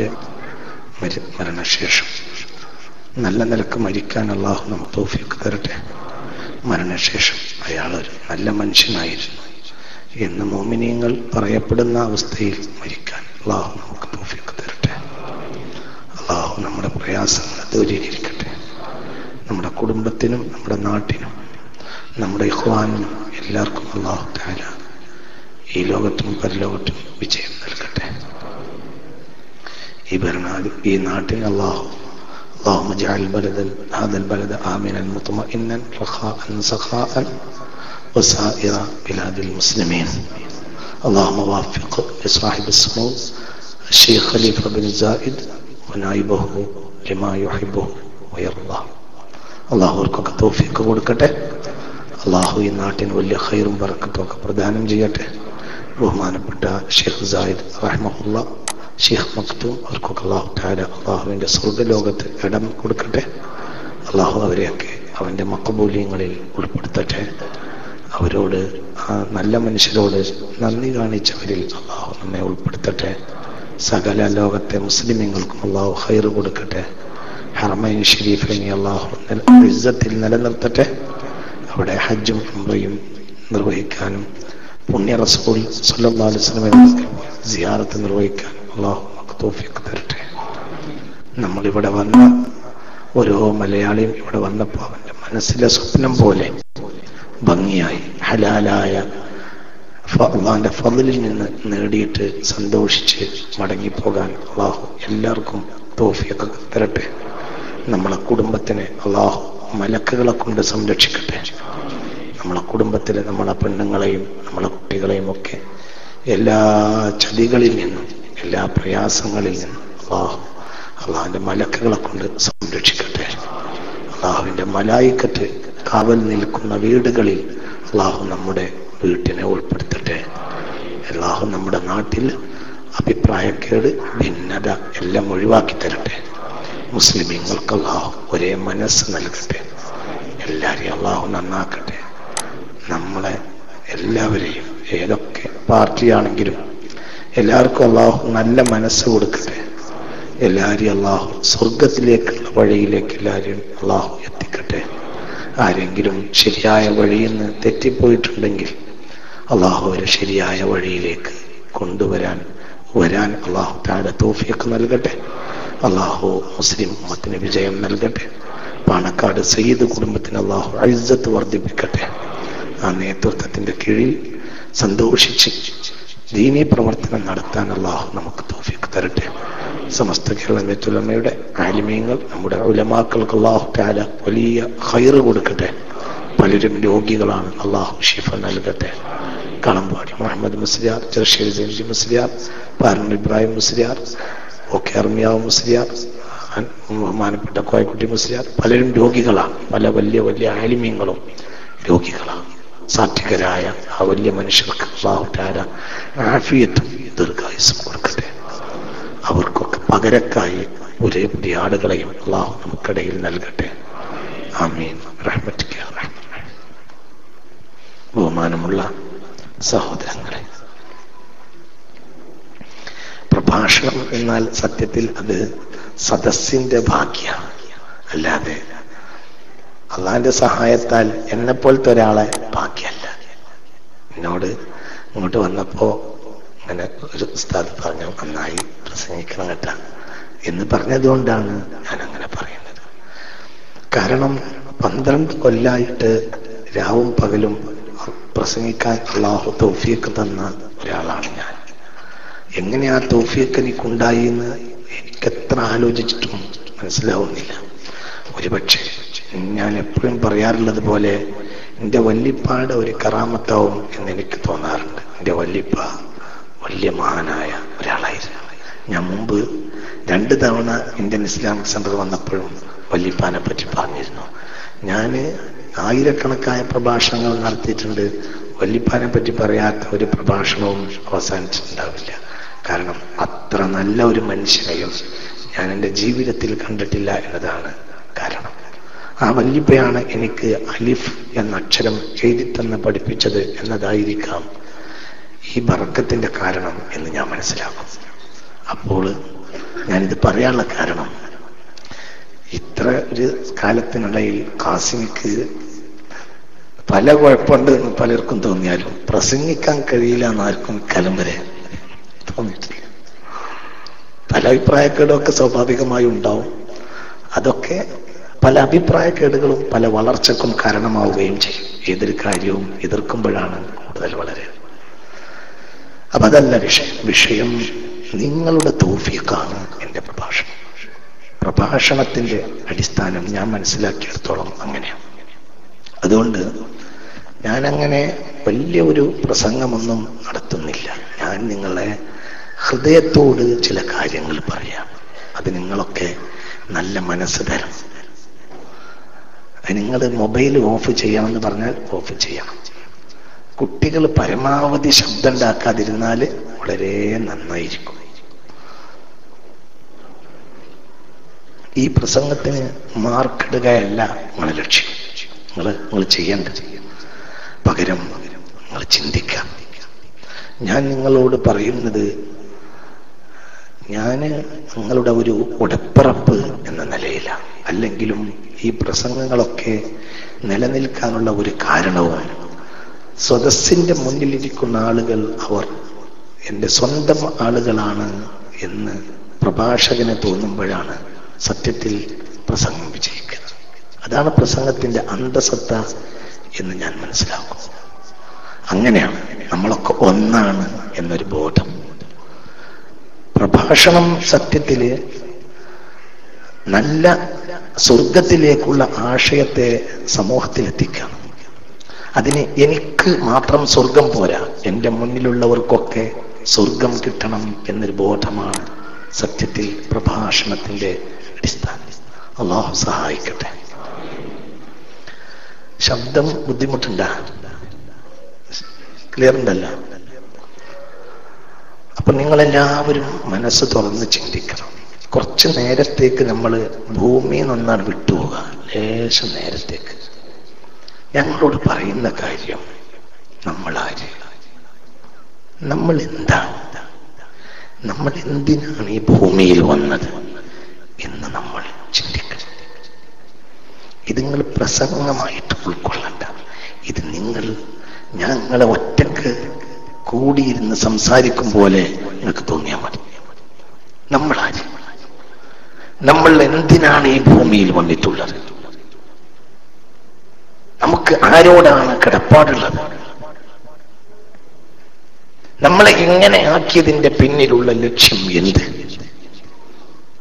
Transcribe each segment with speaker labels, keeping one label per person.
Speaker 1: നാട്ടിന്റെ മരണശേഷം. നല്ല നിലയ്ക്ക് മരിക്കാൻ അള്ളാഹു നമുക്ക് തോഫിക്ക് തരട്ടെ. മരണശേഷം അയാൾ ഒരു നല്ല മനുഷ്യനായിരുന്നു. എന്ന് മോമിനിയങ്ങൾ പറയപ്പെടുന്ന അവസ്ഥയിൽ മരിക്കാൻ അള്ളാഹു നമുക്ക് തോഫിക്ക് തരട്ടെ. അള്ളാഹു നമ്മുടെ പ്രയാസങ്ങൾ ദൂരീകരിക്കട്ടെ. നമ്മുടെ കുടുംബത്തിനും നമ്മുടെ നാട്ടിനും നമ്മുടെ ഇഹ്വാനും എല്ലാവർക്കും അള്ളാഹു താല ഈ ലോകത്തും പരലോകത്തും വിജയം നൽകട്ടെ. ഈ ഭരണാധി ഈ നാട്ടിന് അള്ളാഹു اللهم اجعل بلد هذا البلد آمنا مطمئنا رخاء سخاء وسائر بلاد المسلمين اللهم وافق لصاحب السمو الشيخ خليفة بن زائد ونائبه لما يحبه ويرضى അള്ളാഹു അവർക്കൊക്കെ തോഫിയൊക്കെ കൊടുക്കട്ടെ അള്ളാഹു ഈ നാട്ടിന് വലിയ ഖൈറും പറക്കത്തും ഒക്കെ പ്രദാനം ചെയ്യട്ടെ ബഹുമാനപ്പെട്ട ഷെയ്ഖ് സായിദ് റഹ്മുള്ള ഷെയ്ഖ് മക്തു അവർക്കൊക്കെ അള്ളാഹു താര അള്ളാഹുവിന്റെ സ്വർഗലോകത്ത് ഇടം കൊടുക്കട്ടെ. അള്ളാഹു അവരെയൊക്കെ അവന്റെ മക്കബൂല്യങ്ങളിൽ ഉൾപ്പെടുത്തട്ടെ. അവരോട് ആ നല്ല മനുഷ്യരോട് നന്ദി കാണിച്ചവരിൽ അള്ളാഹു നമ്മെ ഉൾപ്പെടുത്തട്ടെ. സകല ലോകത്തെ മുസ്ലിമീങ്ങൾക്കും അള്ളാഹു ഹൈർ കൊടുക്കട്ടെ. ഹറമൈൻ ഷെരീഫിനെ അള്ളാഹു ഇസ്സത്തിൽ നിലനിർത്തട്ടെ. അവിടെ ഹജ്ജും ഉംറയും നിർവഹിക്കാനും പുണ്യ റസൂൽ സല്ലല്ലാഹു അലൈഹി വസല്ലം സിയാറത്ത് നിർവഹിക്കാൻ അള്ളാഹു തരട്ടെ. നമ്മളിവിടെ വന്ന ഓരോ മലയാളിയും ഇവിടെ വന്നപ്പോൾ അവന്റെ മനസ്സിലെ സ്വപ്നം പോലെ ഭംഗിയായി ഹലാലായ അള്ളാന്റെ ഫതിലിൽ നിന്ന് നേടിയിട്ട് സന്തോഷിച്ച് മടങ്ങിപ്പോകാൻ അള്ളാഹു എല്ലാവർക്കും തോഫിയൊക്കെ തരട്ടെ. നമ്മളെ കുടുംബത്തിനെ അള്ളാഹു മലക്കുകളെ കൊണ്ട് സംരക്ഷിക്കട്ടെ. നമ്മളെ കുടുംബത്തിലെ നമ്മളെ പെണ്ണുങ്ങളെയും നമ്മളെ കുട്ടികളെയും ഒക്കെ എല്ലാ ചതികളിൽ നിന്നും എല്ലാ പ്രയാസങ്ങളിൽ നിന്നും അള്ളാഹു അള്ളാഹുവിന്റെ മലക്കുകളെ കൊണ്ട് സംരക്ഷിക്കട്ടെ. അള്ളാഹുവിന്റെ മലായിക്കറ്റ് കാവൽ നിൽക്കുന്ന വീടുകളിൽ അള്ളാഹു നമ്മുടെ വീട്ടിനെ ഉൾപ്പെടുത്തട്ടെ. അള്ളാഹു നമ്മുടെ നാട്ടിൽ അഭിപ്രായക്കേട് ഭിന്നത എല്ലാം ഒഴിവാക്കി തരട്ടെ. മുസ്ലിമീങ്ങൾക്ക് അള്ളാഹു ഒരേ മനസ്സ് നൽകട്ടെ. എല്ലാവരെയും അള്ളാഹു നന്നാക്കട്ടെ. നമ്മളെ എല്ലാവരെയും ഏതൊക്കെ പാർട്ടിയാണെങ്കിലും എല്ലാവർക്കും അള്ളാഹു നല്ല മനസ്സ് കൊടുക്കട്ടെ. എല്ലാവരെയും അള്ളാഹു സ്വർഗത്തിലേക്കുള്ള വഴിയിലേക്ക് എല്ലാവരെയും അള്ളാഹു എത്തിക്കട്ടെ. ആരെങ്കിലും ശരിയായ വഴിയിൽ നിന്ന് തെറ്റിപ്പോയിട്ടുണ്ടെങ്കിൽ അള്ളാഹു അവരെ ശരിയായ വഴിയിലേക്ക് കൊണ്ടുവരാൻ വരാൻ അള്ളാഹു താഴെ തോഫിയൊക്കെ നൽകട്ടെ. അള്ളാഹു മുസ്ലിം ഉമ്മത്തിന് വിജയം നൽകട്ടെ. പാണക്കാട് സയ്യിദ് കുടുംബത്തിന് അള്ളാഹു അഴുസത്ത് വർദ്ധിപ്പിക്കട്ടെ. ആ നേതൃത്വത്തിന്റെ കീഴിൽ സന്തോഷിച്ച് ദീനീ പ്രവർത്തനം നടത്താൻ അള്ളാഹു നമുക്ക് തോഫിക്ക് തരട്ടെ. സമസ്ത കേരള നെത്തുലമയുടെ ആലിമീങ്ങൾ നമ്മുടെ ഉലമാക്കൾക്ക് അള്ളാഹു താല വലിയ ഹൈറ് കൊടുക്കട്ടെ. പലരും രോഗികളാണ് അള്ളാഹു ഷിഫ നൽകട്ടെ. കളമ്പാടി മുഹമ്മദ് മുസ്ലിയാർ ചെറുശ്ശേരി ജെൻജി മുസ്ലിയാർ പാരൻ ഇബ്രാഹിം മുസ്ലിയാർ ഒക്കെ അർമിയാവ് മുസ്ലിയാർ ബഹുമാനപ്പെട്ട കോയക്കുട്ടി മുസ്ലിയാർ പലരും രോഗികളാണ്. പല വലിയ വലിയ ആലിമ്യങ്ങളും രോഗികളാണ്. സാത്വികരായ ആ വലിയ മനുഷ്യർക്ക് അള്ളാഹുറ്റാര ആഫിയത്തും ദീർഘായുസും കൊടുക്കട്ടെ. അവർക്കൊക്കെ പകരക്കായി ഒരേ പുതിയ ആടുകളെയും അള്ളാഹു നമുക്കിടയിൽ നൽകട്ടെ. റഹ്മത്തിക്ക ബഹുമാനമുള്ള സഹോദരങ്ങളെ പ്രഭാഷണം എന്നാൽ സത്യത്തിൽ അത് സദസ്സിന്റെ ഭാഗ്യമാണ്. അല്ലാതെ അള്ളാന്റെ സഹായത്താൽ എന്നെ പോലത്തെ ഒരാളെ ബാക്കിയല്ല എന്നോട് ഇങ്ങോട്ട് വന്നപ്പോ അങ്ങനെ ഒരു ഉസ്താദ് പറഞ്ഞു നന്നായി പ്രസംഗിക്കണം കേട്ട. എന്ന് പറഞ്ഞതുകൊണ്ടാണ് ഞാൻ അങ്ങനെ പറയുന്നത്. കാരണം പന്ത്രണ്ട് കൊല്ലായിട്ട് രാവും പകലും പ്രസംഗിക്കാൻ അള്ളാഹു തൗഫീക്ക് തന്ന ഒരാളാണ് ഞാൻ. എങ്ങനെയാ ആ എനിക്ക് എനിക്കുണ്ടായി എന്ന് എനിക്കെത്ര ആലോചിച്ചിട്ടും മനസ്സിലാവുന്നില്ല. ഒരുപക്ഷെ ഞാൻ എപ്പോഴും പറയാറുള്ളത് പോലെ എന്റെ വല്ലിപ്പാട് ഒരു കറാമത്താവും എന്ന് എനിക്ക് തോന്നാറുണ്ട്. എന്റെ വല്ലിപ്പ വലിയ മഹാനായ ഒരാളായിരുന്നു. ഞാൻ മുമ്പ് രണ്ട് തവണ ഇന്ത്യൻ ഇസ്ലാമിക് സെന്റർ വന്നപ്പോഴും വല്ലിപ്പാനെ പറ്റി പറഞ്ഞിരുന്നു. ഞാൻ ആയിരക്കണക്കായ പ്രഭാഷണങ്ങൾ നടത്തിയിട്ടുണ്ട്. വല്ലിപ്പാനെ പറ്റി പറയാത്ത ഒരു പ്രഭാഷണവും അവസാനിച്ചിട്ടുണ്ടാവില്ല. കാരണം അത്ര നല്ല ഒരു മനുഷ്യനെയും ഞാൻ എന്റെ ജീവിതത്തിൽ കണ്ടിട്ടില്ല എന്നതാണ് ആ വല്യപ്പയാണ് എനിക്ക് അലിഫ് എന്ന അക്ഷരം എഴുതിത്തന്ന് പഠിപ്പിച്ചത് എന്നതായിരിക്കാം ഈ ബറക്കത്തിന്റെ കാരണം എന്ന് ഞാൻ മനസ്സിലാക്കും. അപ്പോൾ ഞാനിത് പറയാനുള്ള കാരണം ഇത്ര ഒരു കാലത്തിനിടയിൽ കാസിമിക്ക് പല കുഴപ്പമുണ്ട് എന്ന് പലർക്കും തോന്നിയാലും പ്രസംഗിക്കാൻ കഴിയില്ല എന്നാർക്കും കലം വരെ തോന്നിയിട്ടില്ല. പല അഭിപ്രായക്കേടൊക്കെ സ്വാഭാവികമായി ഉണ്ടാവും. അതൊക്കെ പല അഭിപ്രായക്കേടുകളും പല വളർച്ചക്കും കാരണമാവുകയും ചെയ്യും. ഏതൊരു കാര്യവും എതിർക്കുമ്പോഴാണ് കൂടുതൽ വളരെ. അപ്പൊ അതല്ല വിഷയം. വിഷയം നിങ്ങളുടെ തോഫിക്കാണ് എന്റെ പ്രഭാഷണം. പ്രഭാഷണത്തിന്റെ അടിസ്ഥാനം ഞാൻ മനസ്സിലാക്കിയെടുത്തോളം അങ്ങനെയാണ്. അതുകൊണ്ട് ഞാനങ്ങനെ വലിയ ഒരു പ്രസംഗമൊന്നും നടത്തുന്നില്ല. ഞാൻ നിങ്ങളെ ഹൃദയത്തോട് ചില കാര്യങ്ങൾ പറയാം. അത് നിങ്ങളൊക്കെ നല്ല മനസ്സ് തരണം നിങ്ങൾ മൊബൈൽ ഓഫ് ചെയ്യണമെന്ന് പറഞ്ഞാൽ ഓഫ് ചെയ്യണം. കുട്ടികൾ പരമാവധി ശബ്ദം ഉണ്ടാക്കാതിരുന്നാൽ വളരെ നന്നായിരിക്കും. ഈ പ്രസംഗത്തിന് മാർക്കിടുകയല്ല നിങ്ങളെ ലക്ഷ്യം. നിങ്ങൾ നിങ്ങൾ ചെയ്യേണ്ട പകരം നിങ്ങൾ ചിന്തിക്കാം ഞാൻ നിങ്ങളോട് പറയുന്നത് ഞാൻ നിങ്ങളുടെ ഒരു ഉടപ്പിറപ്പ് എന്ന നിലയിലാണ് അല്ലെങ്കിലും ഈ പ്രസംഗങ്ങളൊക്കെ നിലനിൽക്കാനുള്ള ഒരു കാരണവും സ്വതസ്സിന്റെ മുന്നിലിരിക്കുന്ന ആളുകൾ അവർ എന്റെ സ്വന്തം ആളുകളാണ് എന്ന് പ്രഭാഷകന് തോന്നുമ്പോഴാണ് സത്യത്തിൽ പ്രസംഗം വിജയിക്കുന്നത്. അതാണ് പ്രസംഗത്തിന്റെ അന്തസത്ത എന്ന് ഞാൻ മനസ്സിലാക്കും അങ്ങനെയാണ് നമ്മളൊക്കെ ഒന്നാണ് എന്നൊരു ബോധം. പ്രഭാഷണം സത്യത്തിൽ നല്ല സ്വർഗത്തിലേക്കുള്ള ആശയത്തെ സമൂഹത്തിലെത്തിക്കണം അതിന് എനിക്ക് മാത്രം സ്വർഗം പോരാ. എന്റെ മുന്നിലുള്ളവർക്കൊക്കെ സ്വർഗം കിട്ടണം എന്നൊരു ബോധമാണ് സത്യത്തിൽ പ്രഭാഷണത്തിന്റെ അടിസ്ഥാനം. അള്ളാഹു സഹായിക്കട്ടെ. ശബ്ദം ബുദ്ധിമുട്ടുണ്ടാ? ക്ലിയർ ഉണ്ടല്ലോ? അപ്പൊ നിങ്ങളെല്ലാവരും മനസ്സ് തുറന്ന് ചിന്തിക്കണം. കുറച്ച് നേരത്തേക്ക് നമ്മൾ ഭൂമിയിൽ നിന്നാണ് വിട്ടുപോകുക ലേശം നേരത്തേക്ക്. ഞങ്ങളോട് പറയുന്ന കാര്യം നമ്മൾ ആര് നമ്മൾ എന്താണ് നമ്മൾ എന്തിനാണ് ഈ ഭൂമിയിൽ വന്നത് എന്ന് നമ്മൾ ചിന്തിക്കണം. ഇത് നിങ്ങൾ പ്രസംഗമായിട്ട് ഉൾക്കൊള്ളണ്ട. ഇത് നിങ്ങൾ ഞങ്ങളെ ഒറ്റയ്ക്ക് കൂടിയിരുന്ന് സംസാരിക്കും പോലെ നിങ്ങൾക്ക് തോന്നിയാൽ മതി. നമ്മളാര്? നമ്മൾ എന്തിനാണ് ഈ ഭൂമിയിൽ വന്നിട്ടുള്ളത്? നമുക്ക് ആരോടാണ് കിടപ്പാടുള്ളത്? നമ്മളെ എങ്ങനെ ആക്കിയതിന്റെ പിന്നിലുള്ള ലക്ഷ്യം എന്ത്?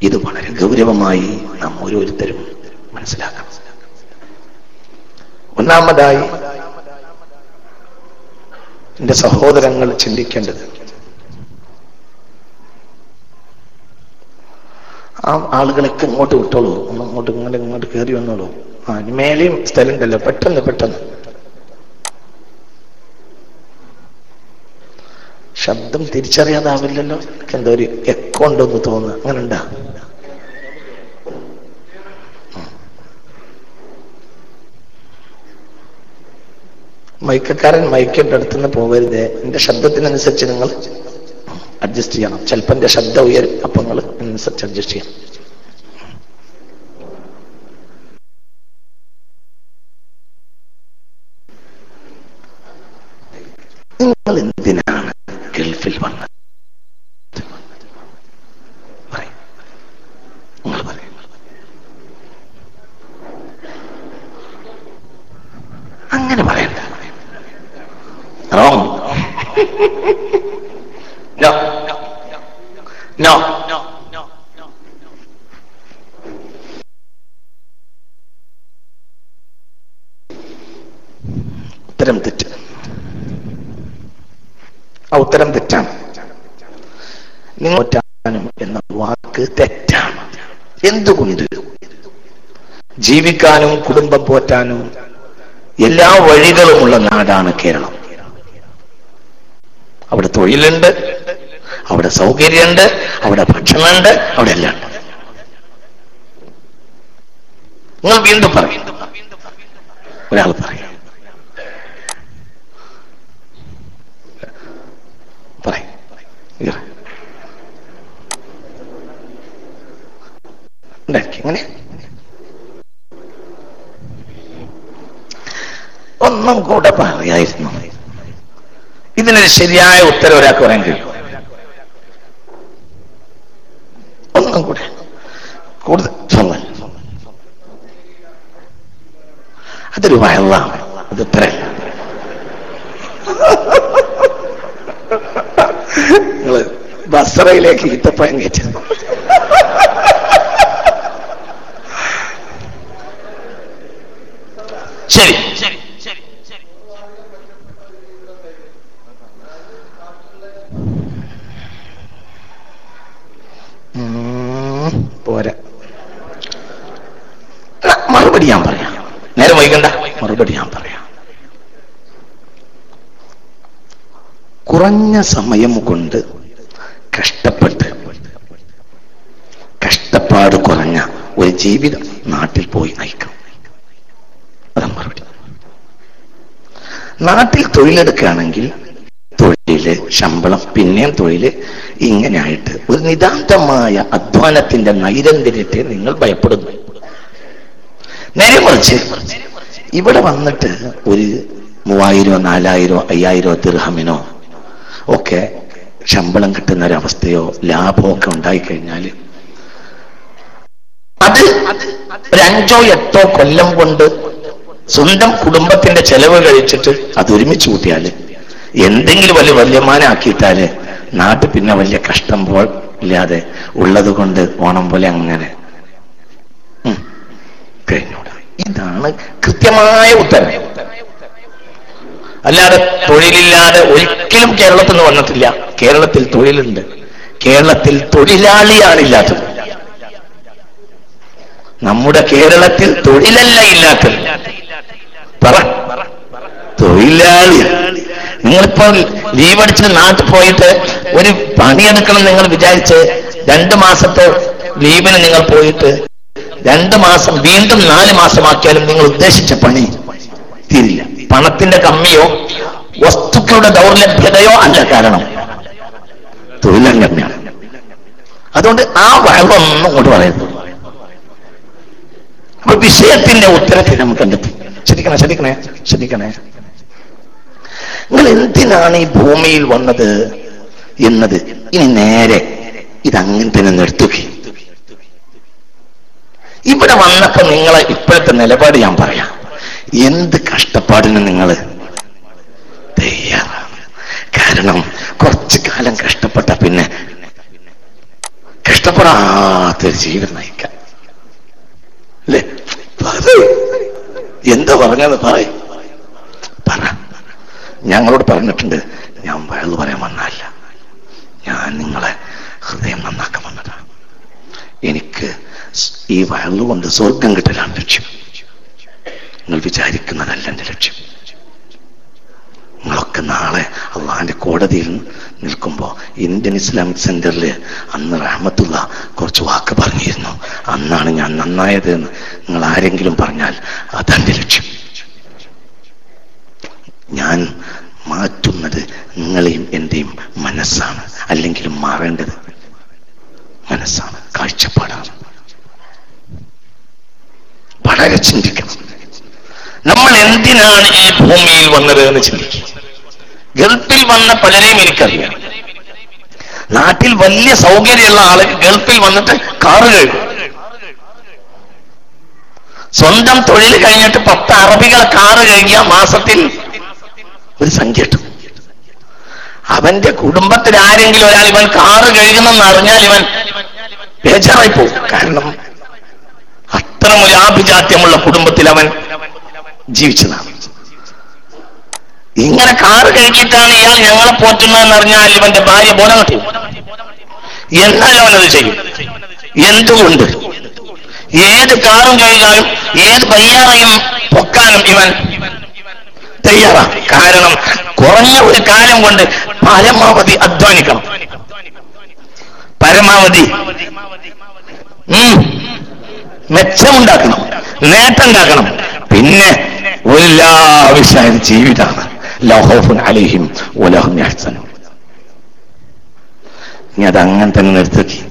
Speaker 1: ഇത് വളരെ ഗൗരവമായി നാം ഓരോരുത്തരും മനസ്സിലാക്കണം. ഒന്നാമതായി എന്റെ സഹോദരങ്ങൾ ചിന്തിക്കേണ്ടത്. ആ ആളുകളൊക്കെ ഇങ്ങോട്ട് വിട്ടോളൂ. ഒന്ന് അങ്ങോട്ട് ഇങ്ങോട്ട് ഇങ്ങോട്ട് കയറി വന്നോളൂ. ആ മേലെയും സ്ഥലം ഉണ്ടല്ലോ പെട്ടെന്ന് പെട്ടെന്ന്. ശബ്ദം തിരിച്ചറിയാതാവില്ലല്ലോ. എന്തോ ഒരു എക്കോ തോന്നുന്നു. അങ്ങനെ ഉണ്ടാ മൈക്കക്കാരൻ മൈക്കിന്റെ അടുത്തുനിന്ന് പോകരുത് എന്റെ ശബ്ദത്തിനനുസരിച്ച് നിങ്ങൾ അഡ്ജസ്റ്റ് ചെയ്യണം. ചിലപ്പോൾ എന്റെ ശബ്ദം ഉയരും. അപ്പൊ നിങ്ങൾ അനുസരിച്ച് അഡ്ജസ്റ്റ് ചെയ്യണം. നിങ്ങൾ എന്തിനാണ് ഗൾഫിൽ വന്നത്? അങ്ങനെ പറയും അങ്ങനെ no. No. നോ ഉത്തരം തെറ്റ്. ആ ഉത്തരം തെറ്റാണ്. നിങ്ങൾ എന്ന വാക്ക് തെറ്റാണ്. എന്തുകൊണ്ട്? ജീവിക്കാനും കുടുംബം പോറ്റാനും എല്ലാ വഴികളുമുള്ള നാടാണ് കേരളം. അവിടെ തൊഴിലുണ്ട് അവിടെ സൗകര്യമുണ്ട് അവിടെ ഭക്ഷണമുണ്ട് അവിടെ എല്ലാം. ഉണ്ട് നിങ്ങൾ വീണ്ടും പറയും. ഒരാൾ പറയും. പറയും. ഒന്നും കൂടെ പറയായിരുന്നു. ഇതിനൊരു ശരിയായ ഉത്തരം ഒരാൾക്ക് പറയാൻ കഴിയും ഒന്നും കൂടെ. കൂടുതൽ അതൊരു വയലാണ്. അത് ഉത്തരല്ല നിങ്ങൾ ബസറയിലേക്ക് ഈത്തപ്പഴം കയറ്റത് ശരി ഉം, പോരാ ആ, മറുപടി ഞാൻ പറയാം നേരെ വൈകണ്ട മറുപടി ഞാൻ പറയാം. കുറഞ്ഞ സമയം കൊണ്ട് കഷ്ടപ്പെട്ട് കഷ്ടപ്പാട് കുറഞ്ഞ ഒരു ജീവിതം നാട്ടിൽ പോയി നയിക്കും. അതാ മറുപടി. നാട്ടിൽ തൊഴിലെടുക്കുകയാണെങ്കിൽ തൊഴിൽ ശമ്പളം പിന്നെയും തൊഴിൽ ഇങ്ങനെയായിട്ട് ഒരു നിതാന്തമായ അധ്വാനത്തിന്റെ നൈരന്തര്യത്തെ നിങ്ങൾ ഭയപ്പെടുന്നു. നേരെ മറിച്ച് ഇവിടെ വന്നിട്ട് ഒരു മൂവായിരോ നാലായിരോ അയ്യായിരോ ദിർഹമിനോ ഒക്കെ ശമ്പളം കിട്ടുന്ന ഒരവസ്ഥയോ ലാഭമോ ഒക്കെ ഉണ്ടായിക്കഴിഞ്ഞാൽ അത് ഒരു അഞ്ചോ എട്ടോ കൊല്ലം കൊണ്ട് സ്വന്തം കുടുംബത്തിന്റെ ചെലവ് കഴിച്ചിട്ട് അത് ഒരുമിച്ച് കൂട്ടിയാൽ എന്തെങ്കിലും വലിയ വല്യമാനാക്കിയിട്ടാൽ നാട്ടിൽ പിന്നെ വലിയ കഷ്ടം പോൽ ഇല്ലാതെ ഉള്ളത് കൊണ്ട് ഓണം പോലെ അങ്ങനെ. കഴിഞ്ഞൂടാ. ഇതാണ് കൃത്യമായ ഉത്തരം. അല്ലാതെ തൊഴിലില്ലാതെ ഒരിക്കലും കേരളത്തിൽ നിന്ന് വന്നിട്ടില്ല. കേരളത്തിൽ തൊഴിലുണ്ട്. കേരളത്തിൽ തൊഴിലാളിയാണ് ഇല്ലാത്തത് നമ്മുടെ കേരളത്തിൽ തൊഴിലല്ല ഇല്ലാത്തത്. പറ. തൊഴിലാളി. നിങ്ങളിപ്പോ ലീവ് അടിച്ച് നാട്ടിൽ പോയിട്ട് ഒരു പണിയെടുക്കണം നിങ്ങൾ വിചാരിച്ച് രണ്ടു മാസത്തെ ലീവിന് നിങ്ങൾ പോയിട്ട് രണ്ട് മാസം വീണ്ടും നാല് മാസമാക്കിയാലും നിങ്ങൾ ഉദ്ദേശിച്ച പണി തീരില്ല. പണത്തിന്റെ കമ്മിയോ വസ്തുക്കളുടെ ദൗർലഭ്യതയോ അല്ല കാരണം തൊഴിലങ്ങനെയാണ് അതുകൊണ്ട് ആ വഴവൊന്നും കൊണ്ട് പറയുന്നു അപ്പൊ വിഷയത്തിന്റെ ഉത്തരത്തിൽ നമുക്ക് കണ്ടെത്തി ശ്രദ്ധിക്കണേ ശ്രദ്ധിക്കണേ ശ്രദ്ധിക്കണേ നിങ്ങൾ എന്തിനാണ് ഈ ഭൂമിയിൽ വന്നത് എന്നത് ഇനി നേരെ ഇതങ്ങനെ തന്നെ നിർത്തുക ഇവിടെ വന്നപ്പോ നിങ്ങളെ ഇപ്പോഴത്തെ നിലപാട് ഞാൻ പറയാം. എന്ത് കഷ്ടപ്പാടിന് നിങ്ങൾ തയ്യാറാണ്? കാരണം കുറച്ചു കാലം കഷ്ടപ്പെട്ട പിന്നെ കഷ്ടപ്പെടാത്തൊരു ജീവിതം നയിക്കാം. എന്താ പറഞ്ഞത് പറയും. പറ. ഞങ്ങളോട് പറഞ്ഞിട്ടുണ്ട് ഞാൻ വയലു പറയാൻ വന്നല്ല ഞാൻ നിങ്ങളെ ഹൃദയം നന്നാക്കാൻ വന്നതാണ്. എനിക്ക് ഈ വഴങ്ങുകൊണ്ട് കൊണ്ട് സ്വർഗം കിട്ടലാണ് ലക്ഷ്യം. നിങ്ങൾ വിചാരിക്കുന്നതല്ല എന്റെ ലക്ഷ്യം. നിങ്ങളൊക്കെ നാളെ അള്ളാഹിന്റെ കോടതിയിൽ നിൽക്കുമ്പോൾ ഇന്ത്യൻ ഇസ്ലാമിക് സെന്ററിൽ അന്ന് റഹ്മത്തുള്ള കുറച്ച് വാക്ക് പറഞ്ഞിരുന്നു. അന്നാണ് ഞാൻ നന്നായത് എന്ന് നിങ്ങൾ ആരെങ്കിലും പറഞ്ഞാൽ അതെന്റെ ലക്ഷ്യം. ഞാൻ മാറ്റുന്നത് നിങ്ങളെയും എന്റെയും മനസ്സാണ്. അല്ലെങ്കിൽ മാറേണ്ടത് മനസ്സാണ് കാഴ്ചപ്പാടാണ്. വളരെ ചിന്തിക്കണം. നമ്മൾ എന്തിനാണ് ഈ ഭൂമിയിൽ വന്നത് എന്ന് ചിന്തിക്കുക ഗൾഫിൽ വന്ന പലരെയും എനിക്കറിയാം. നാട്ടിൽ വലിയ സൗകര്യമുള്ള ആൾ ഗൾഫിൽ വന്നിട്ട് കാറ് കഴുകും. സ്വന്തം തൊഴിൽ കഴിഞ്ഞിട്ട് പത്ത് അറബികൾ കാറ് കഴുകിയ മാസത്തിൽ ഒരു സംഖ്യ കിട്ടും. അവന്റെ കുടുംബത്തിൽ ആരെങ്കിലും ഒരാൾ ഇവൻ കാറ് കഴുകുന്നെന്ന് അറിഞ്ഞാൽ ഇവൻ ബേജാറായി പോകും. കാരണം അത്ര മുലാഭിജാത്യമുള്ള കുടുംബത്തിൽ അവൻ ജീവിച്ചതാണ്. ഇങ്ങനെ കാറ് കഴുകിയിട്ടാണ് ഇയാൾ ഞങ്ങളെ പോറ്റുന്നതെന്ന് അറിഞ്ഞാൽ ഇവന്റെ ഭാര്യ ബോധം കിട്ടും എന്നാൽ അവനത് ചെയ്യും. എന്തുകൊണ്ട്? ഏത് കാറും കഴുകാനും ഏത് പയ്യാറയും പൊക്കാനും ഇവൻ തയ്യാറാണ് കാരണം കുറഞ്ഞ ഒരു കാലം കൊണ്ട് പരമാവധി അധ്വാനിക്കണം. പരമാവധി. മെച്ചമുണ്ടാക്കണം. നേട്ടമുണ്ടാക്കണം. പിന്നെ ലാവിശായ ജീവിതമാണ് ലഹോഫുൻ അലിഹിം ഉലഹും ഇനി അത് അങ്ങനെ തന്നെ നിർത്തി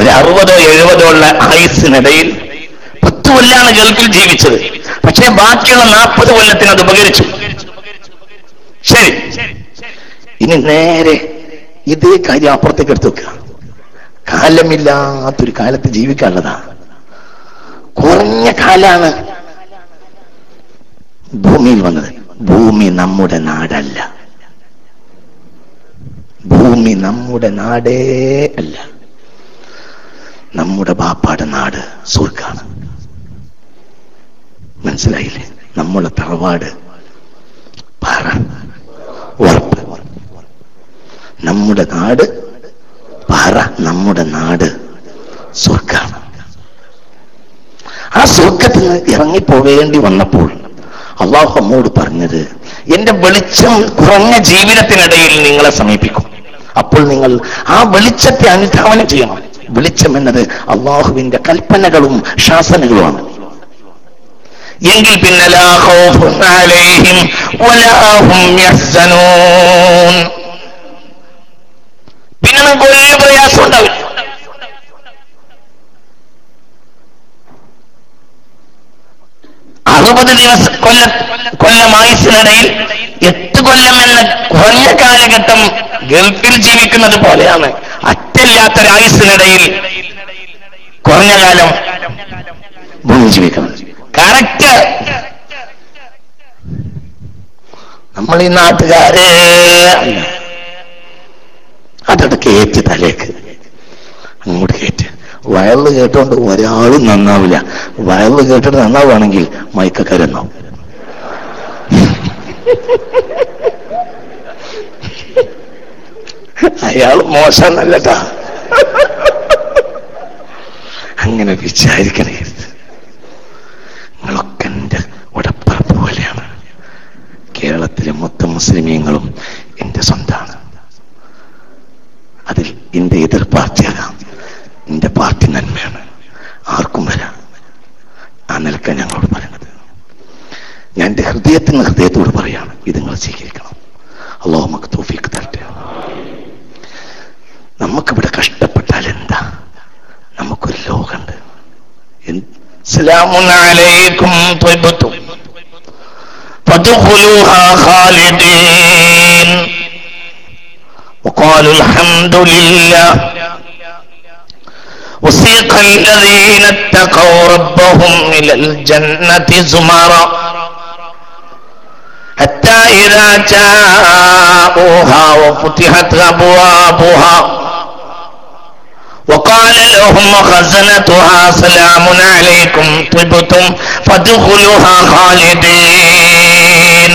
Speaker 1: ഒരു അറുപതോ എഴുപതോ ഉള്ള ആയുസിനിടയിൽ പത്ത് കൊല്ലാണ് ഗൾഫിൽ ജീവിച്ചത്. പക്ഷേ ബാക്കിയുള്ള നാൽപ്പത് കൊല്ലത്തിന് അത് ഉപകരിച്ചു. ശരി. ഇനി നേരെ ഇതേ കാര്യം അപ്പുറത്തേക്ക് എടുത്തു വെക്കുക. കാലമില്ലാത്തൊരു കാലത്ത് ജീവിക്കാനുള്ളതാണ് കുറഞ്ഞ കാലാണ് ഭൂമിയിൽ വന്നത്. ഭൂമി നമ്മുടെ നാടല്ല. ഭൂമി നമ്മുടെ നാടേ അല്ല. നമ്മുടെ ബാപ്പാടെ നാട് സ്വർഗാണ് മനസ്സിലായില്ലേ? നമ്മളെ തറവാട് പാറ ഉറപ്പ് നമ്മുടെ നാട് പാറ നമ്മുടെ നാട് സ്വർഗാണ് ആ സ്വർഗത്തിൽ നിന്ന് ഇറങ്ങിപ്പോവേണ്ടി വന്നപ്പോൾ അള്ളാഹു അമ്മോട് പറഞ്ഞത് എന്റെ വെളിച്ചം കുറഞ്ഞ ജീവിതത്തിനിടയിൽ നിങ്ങളെ സമീപിക്കും. അപ്പോൾ നിങ്ങൾ ആ വെളിച്ചത്തെ അനുധാവനം ചെയ്യണം. വെളിച്ചം എന്നത് അള്ളാഹുവിന്റെ കൽപ്പനകളും ശാസനകളുമാണ്. എങ്കിൽ പിന്നെ പിന്നെ നമുക്ക് ഒരു പ്രയാസം ഉണ്ടാവില്ല അറുപത് ദിവസം കൊല്ല കൊല്ലം ആയുസിനിടയിൽ എട്ട് കൊല്ലം എന്ന കുറഞ്ഞ കാലഘട്ടം ഗൾഫിൽ ജീവിക്കുന്നത് പോലെയാണ്. അറ്റല്ലാത്തൊരായുസിനിടയിൽ കുറഞ്ഞ കാലം ഭൂമി ജീവിക്കണം നമ്മൾ ഈ നാട്ടുകാരെ. അതോടെ കയറ്റ് തലേക്ക്. അങ്ങോട്ട് കേറ്റ്. വയറിൽ കേട്ടോണ്ട് ഒരാളും നന്നാവില്ല. വയറിൽ കേട്ടിട്ട് നന്നാവുകയാണെങ്കിൽ മയക്കക്കാരെന്നാവും അയാൾ മോശം നല്ലതാ അങ്ങനെ വിചാരിക്കണേ നിങ്ങളൊക്കെ എന്റെ ഉടപ്പറപ്പ് പോലെയാണ് കേരളത്തിലെ മൊത്തം മുസ്ലിമീങ്ങളും എന്റെ സ്വന്തമാണ് അതിൽ എന്റെ എതിർ പാർട്ടിയാകാം എന്റെ പാർട്ടി നന്മയാണ് ആർക്കും വരാം ആ നിലക്ക ഞങ്ങളോട് പറയുന്നത് ഞാൻ എന്റെ ഹൃദയത്തിൽ നിന്ന് ഹൃദയത്തോട് പറയാണ് ഇത് നിങ്ങൾ സ്വീകരിക്കണം അള്ളാഹു നമുക്ക് തോഫിക്ക് തരട്ടെ നമുക്കിവിടെ കഷ്ടപ്പെട്ടാൽ എന്താ നമുക്കൊരു ലോകമുണ്ട് എന്ത്- സലാമുൻ അലൈക്കും ത്വയ്ബത്തും فادخلوها خالدين وقالوا الحمد لله وسيق الذين اتقوا ربهم إلى الجنة زمرا حتى إذا جاءوها وفتحت أبوابها وقال لهم خزنتها سلام عليكم طبتم فادخلوها خالدين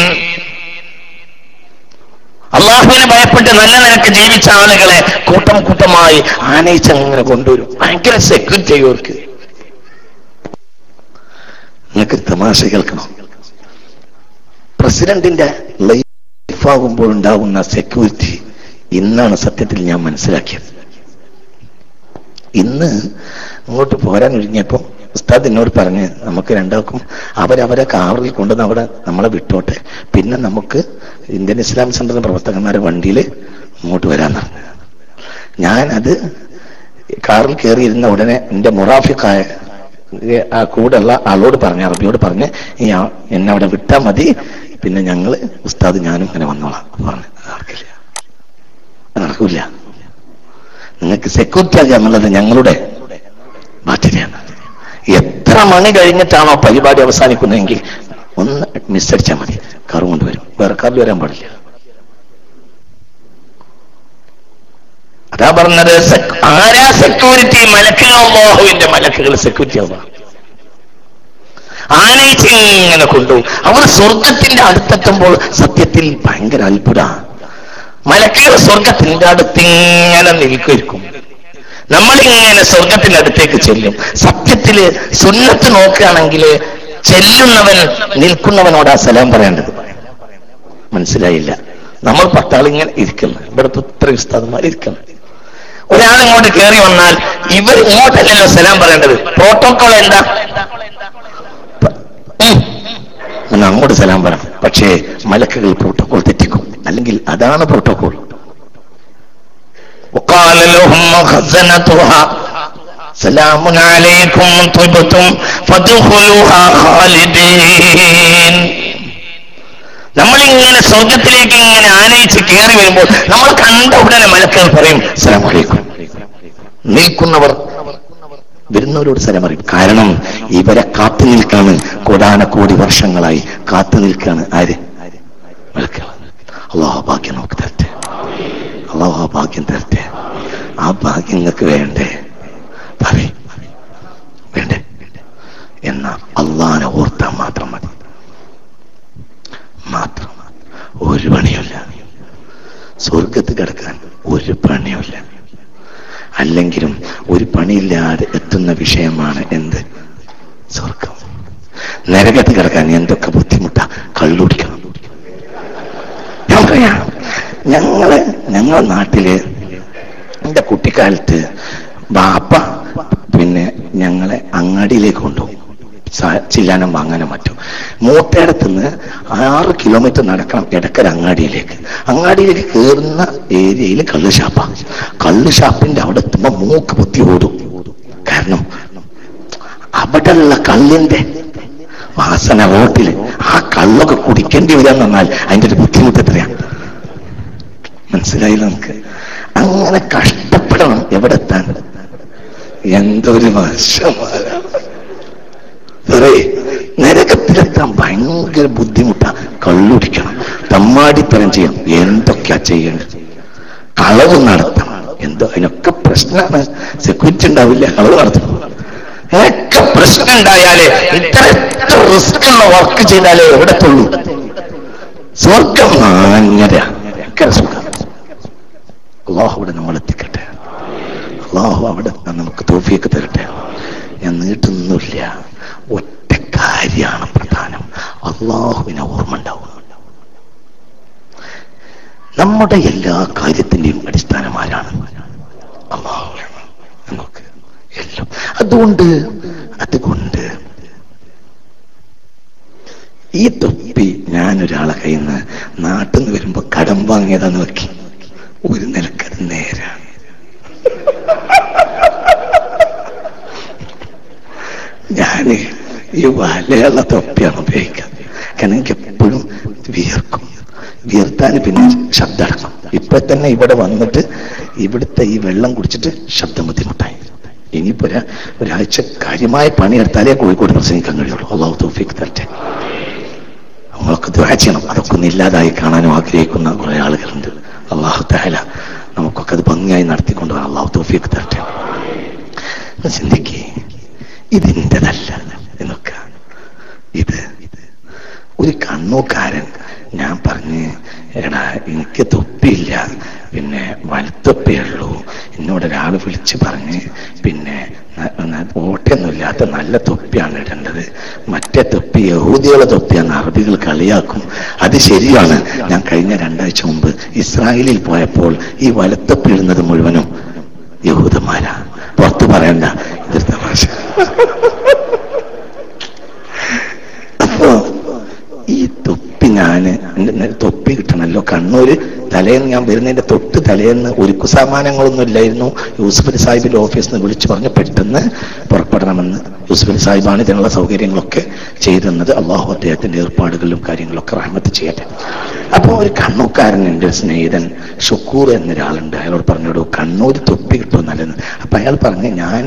Speaker 1: അള്ളാഹുവിനെ ഭയപ്പെട്ട് നല്ല നിലക്ക് ജീവിച്ച ആളുകളെ കൂട്ടം കൂട്ടമായി ആനയിച്ചങ്ങനെ കൊണ്ടുവരും ഭയങ്കര സെക്യൂരിറ്റി അവർക്ക് നിങ്ങൾക്ക് തമാശ കേൾക്കണം പ്രസിഡന്റിന്റെ ലൈഫാകുമ്പോൾ ഉണ്ടാകുന്ന സെക്യൂരിറ്റി ഇന്നാണ് സത്യത്തിൽ ഞാൻ മനസ്സിലാക്കിയത്. ഇന്ന് അങ്ങോട്ട് പോരാൻ ഒരുങ്ങിയപ്പോ ഉസ്താദ് എന്നോട് പറഞ്ഞ് നമുക്ക് രണ്ടാൾക്കും അവരവരെ കാറിൽ കൊണ്ടുവന്ന് അവിടെ നമ്മളെ വിട്ടോട്ടെ. പിന്നെ നമുക്ക് ഇന്ത്യൻ ഇസ്ലാം സെന്ററിന്റെ പ്രവർത്തകന്മാരെ വണ്ടിയിൽ അങ്ങോട്ട് വരാൻ പറഞ്ഞു. ഞാൻ അത് കാറിൽ കയറിയിരുന്ന ഉടനെ എന്റെ മുറാഫിക്കായ ആ കൂടെയുള്ള ആളോട് പറഞ്ഞ അറബിയോട് പറഞ്ഞ് ഈ എന്നെ അവിടെ വിട്ടാ മതി. പിന്നെ ഞങ്ങൾ ഉസ്താദ് ഞാനും ഇങ്ങനെ വന്നോളാം. പറഞ്ഞു നടക്കില്ല നടക്കില്ല നിങ്ങൾക്ക് സെക്യൂരിറ്റി ആകുക എന്നുള്ളത് ഞങ്ങളുടെ ബാധ്യതയാണ് എത്ര മണി കഴിഞ്ഞിട്ടാണോ പരിപാടി അവസാനിക്കുന്നതെങ്കിൽ ഒന്ന് മിസ്സടിച്ചാൽ മതി. കാർ കൊണ്ടുവരും വേറെ കാറിൽ വരാൻ പാടില്ല. അതാ പറഞ്ഞത് ആരാ സെക്യൂരിറ്റി അള്ളാഹുവിന്റെ മലക്കുകൾ സെക്യൂരിറ്റി ആവുക ആനയിച്ച് ഇങ്ങനെ കൊണ്ടുപോകും അവർ സ്വർഗത്തിന്റെ അടുത്തെത്തുമ്പോൾ സത്യത്തിൽ ഭയങ്കര അത്ഭുത. മലക്കുകൾ സ്വർഗത്തിന്റെ അടുത്ത് ഇങ്ങനെ നിൽക്കും. നമ്മളിങ്ങനെ സ്വർഗത്തിന്റെ അടുത്തേക്ക് ചെല്ലും. സത്യത്തിൽ സുന്നത്ത് നോക്കുകയാണെങ്കിൽ ചെല്ലുന്നവൻ നിൽക്കുന്നവനോട് ആ സലാം പറയേണ്ടത്. മനസ്സിലായില്ല. നമ്മൾ പത്താളിങ്ങനെ ഇരിക്കുന്നു. ഇവിടുത്തെ ഇത്ര ഉസ്താദന്മാർ ഇരിക്കുന്നു ഒരാളിങ്ങോട്ട് കയറി വന്നാൽ ഇവർ ഇങ്ങോട്ടല്ലല്ലോ സലാം പറയേണ്ടത്. പ്രോട്ടോകോൾ എന്താ? എന്നാ അങ്ങോട്ട് സലാം പറയാം പക്ഷേ മലക്കുകൾ പ്രോട്ടോകോൾ തെറ്റിക്കും. അല്ലെങ്കിൽ അതാണ് പ്രോട്ടോകോൾ സലാമുനാലേക്കും നമ്മളിങ്ങനെ സ്വർഗത്തിലേക്ക് ഇങ്ങനെ ആനയിച്ച് കയറി വരുമ്പോൾ നമ്മൾ കണ്ട ഉടനെ മലക്കുകൾ പറയും സലാം അലൈക്കും. നിൽക്കുന്നവർ വരുന്നവരോട് സലാം അറിയും കാരണം ഇവരെ കാത്തു നിൽക്കാണ് കോടി വർഷങ്ങളായി കാത്തു നിൽക്കാണ്. ആര്? മലക്കുകൾ അള്ളാഹു നമുക്ക് തരട്ടെ. അള്ളാഹു ഭാഗ്യം തരട്ടെ. ആ ഭാഗ്യം നിങ്ങൾക്ക് വേണ്ടേ? പറയും. വേണ്ടേ? എന്നാ അള്ളഹാനെ ഓർത്താൻ മാത്രം മതി. മാത്രം. ഒരു പണിയുമില്ല. സ്വർഗത്ത് കിടക്കാൻ ഒരു പണിയുമില്ല. അല്ലെങ്കിലും ഒരു പണിയില്ലാതെ എത്തുന്ന വിഷയമാണ് എന്ത്? സ്വർഗം നരകത്ത് കിടക്കാൻ എന്തൊക്കെ ബുദ്ധിമുട്ടാ? കള്ളുടിക്കണം. ഞാൻ ഞങ്ങൾ ഞങ്ങളെ നാട്ടിൽ എന്റെ കുട്ടിക്കാലത്ത് ബാപ്പ പിന്നെ ഞങ്ങളെ അങ്ങാടിയിലേക്ക് കൊണ്ടുപോകും. ചില്ലാനം വാങ്ങാനും മറ്റും. മൂത്തേടത്തുനിന്ന് ആറ് കിലോമീറ്റർ നടക്കണം ഇടക്കര അങ്ങാടിയിലേക്ക്. അങ്ങാടിയിലേക്ക് കയറുന്ന ഏരിയയിൽ കള്ള് ഷാപ്പാ കള്ള് ഷാപ്പിന്റെ അവിടെ എത്തുമ്പോ മൂക്ക് പൊത്തി ഓടും. കാരണം അവിടെയുള്ള കള്ളിന്റെ വാസന റോട്ടിൽ ആ കള്ളൊക്കെ കുടിക്കേണ്ടി വരിക എന്നാൽ അതിന്റെ ഒരു ബുദ്ധിമുട്ട് എത്രയാണ്? മനസ്സിലായില്ല നമുക്ക്. അങ്ങനെ കഷ്ടപ്പെടണം എവിടെ എത്താൻ എന്തൊരു വർഷമാണ് പറയേ നരകത്തിലെത്താൻ ഭയങ്കര ബുദ്ധിമുട്ടാണ് കള്ളുടിക്കണം. തമ്മാടിത്തരം ചെയ്യാം എന്തൊക്കെയാ ചെയ്യേണ്ടത്? കളവ് നടത്തണം. എന്തോ അതിനൊക്കെ പ്രശ്നമാണ്. സെക്യൂരിറ്റി ഉണ്ടാവില്ല കളവ് നടത്തണം. ഒക്കെ പ്രശ്നം ഉണ്ടായാലേ ഇത്ര എത്ര റിസ്ക് ഉള്ള വർക്ക് ചെയ്താലേ എവിടത്തുള്ളൂ സ്വർഗം ഭയങ്കര സുഖം. അള്ളാഹു അവിടെ നമ്മൾ എത്തിക്കട്ടെ അള്ളാഹു അവിടെ നമുക്ക് തോഫിയൊക്കെ തരട്ടെ. ഞാൻ നീട്ടുന്നില്ല ഒറ്റ കാര്യമാണ് പ്രധാനം. അള്ളാഹുവിനെ ഓർമ്മ ഉണ്ടാവും നമ്മുടെ എല്ലാ കാര്യത്തിന്റെയും അടിസ്ഥാനമാരാണ് അള്ളാഹുവാണ്. നമുക്ക് എല്ലാം. അതുകൊണ്ട് അതുകൊണ്ട് ഈ തൊപ്പി ഞാനൊരാളെ കയ്യിൽ നിന്ന് നാട്ടിൽ നിന്ന് വരുമ്പോ കടം വാങ്ങിയതാന്ന് വെക്കി. ഒരു നിലക്കത് നേരാണ്. ഞാൻ ഈ വലയുള്ള തൊപ്പിയാണ് ഉപയോഗിക്കുന്നത് കാരണം എനിക്ക് എപ്പോഴും വിയർക്കും. വിയർത്താൻ പിന്നെ ശബ്ദം അടക്കും ഇപ്പൊ തന്നെ ഇവിടെ വന്നിട്ട് ഇവിടുത്തെ ഈ വെള്ളം കുടിച്ചിട്ട് ശബ്ദം ബുദ്ധിമുട്ടായി. ഇനിയിപ്പോ ഒരാ- ഒരാഴ്ച കാര്യമായ പണിയെടുത്താലേ കോഴിക്കോട് പ്രസംഗിക്കാൻ കഴിയുള്ളൂ അള്ളാഹു തോഫിക്ക് തരട്ടെ. നമ്മളൊക്കെ ദ്വാ ചെയ്യണം. അതൊക്കെ ഒന്ന് ഇല്ലാതായി കാണാനും ആഗ്രഹിക്കുന്ന കുറെ ആളുകളുണ്ട്. അള്ളാഹു തഹല നമുക്കൊക്കെ അത് ഭംഗിയായി നടത്തിക്കൊണ്ടുപോകാൻ അള്ളാഹു തോഫിക്ക് തരട്ടെ. ചിന്തിക്കേ ഇതിന്റെതല്ല എന്നൊക്കെ. ഇത് ഒരു കണ്ണൂക്കാരൻ ഞാൻ പറഞ്ഞ് എടാ എനിക്ക് തൊപ്പിയില്ല. പിന്നെ വലുത്തൊപ്പേ ഉള്ളൂ. എന്നോട് ഒരാൾ വിളിച്ച് പറഞ്ഞ് പിന്നെ ന- നല്ല തൊപ്പിയാണ് ഇടേണ്ടത്. മറ്റേ തൊപ്പി യഹൂദികളെ തൊപ്പിയാണ് അറബികൾ കളിയാക്കും. അത് ശരിയാണ്. ഞാൻ കഴിഞ്ഞ രണ്ടാഴ്ച മുമ്പ് ഇസ്രായേലിൽ പോയപ്പോൾ ഈ വലത്തൊപ്പി ഇടുന്നത് മുഴുവനും യഹൂദന്മാരാ. പുറത്ത് പറയണ്ട. ഇതൊരു much. ഞാൻ തൊപ്പി കിട്ടണല്ലോ. കണ്ണൂര് തലേന്ന് ഞാൻ വരുന്നതിന്റെ തൊട്ട് തലേന്ന് ഒരുക്കു സാമാനങ്ങളൊന്നും ഇല്ലായിരുന്നു യൂസുഫ് അലി സാഹിബിന്റെ ഓഫീസിൽ നിന്ന് വിളിച്ചു പറഞ്ഞ് പെട്ടെന്ന് പുറപ്പെടണമെന്ന് യൂസുഫ് അലി സാഹിബാണ് ഇതിനുള്ള സൗകര്യങ്ങളൊക്കെ ചെയ്തെന്നത് അള്ളാഹു അദ്ദേഹത്തിന്റെ ഏർപ്പാടുകളിലും കാര്യങ്ങളൊക്കെ റഹ്മത്ത് ചെയ്യട്ടെ. അപ്പോൾ ഒരു കണ്ണൂക്കാരൻ എന്റെ സ്നേഹിതൻ ഷുക്കൂർ എന്നൊരാളുണ്ട്. അയാളോട് പറഞ്ഞോടോ കണ്ണൂർ തൊപ്പി കിട്ടും നല്ലത്? അപ്പൊ അയാൾ പറഞ്ഞ് ഞാൻ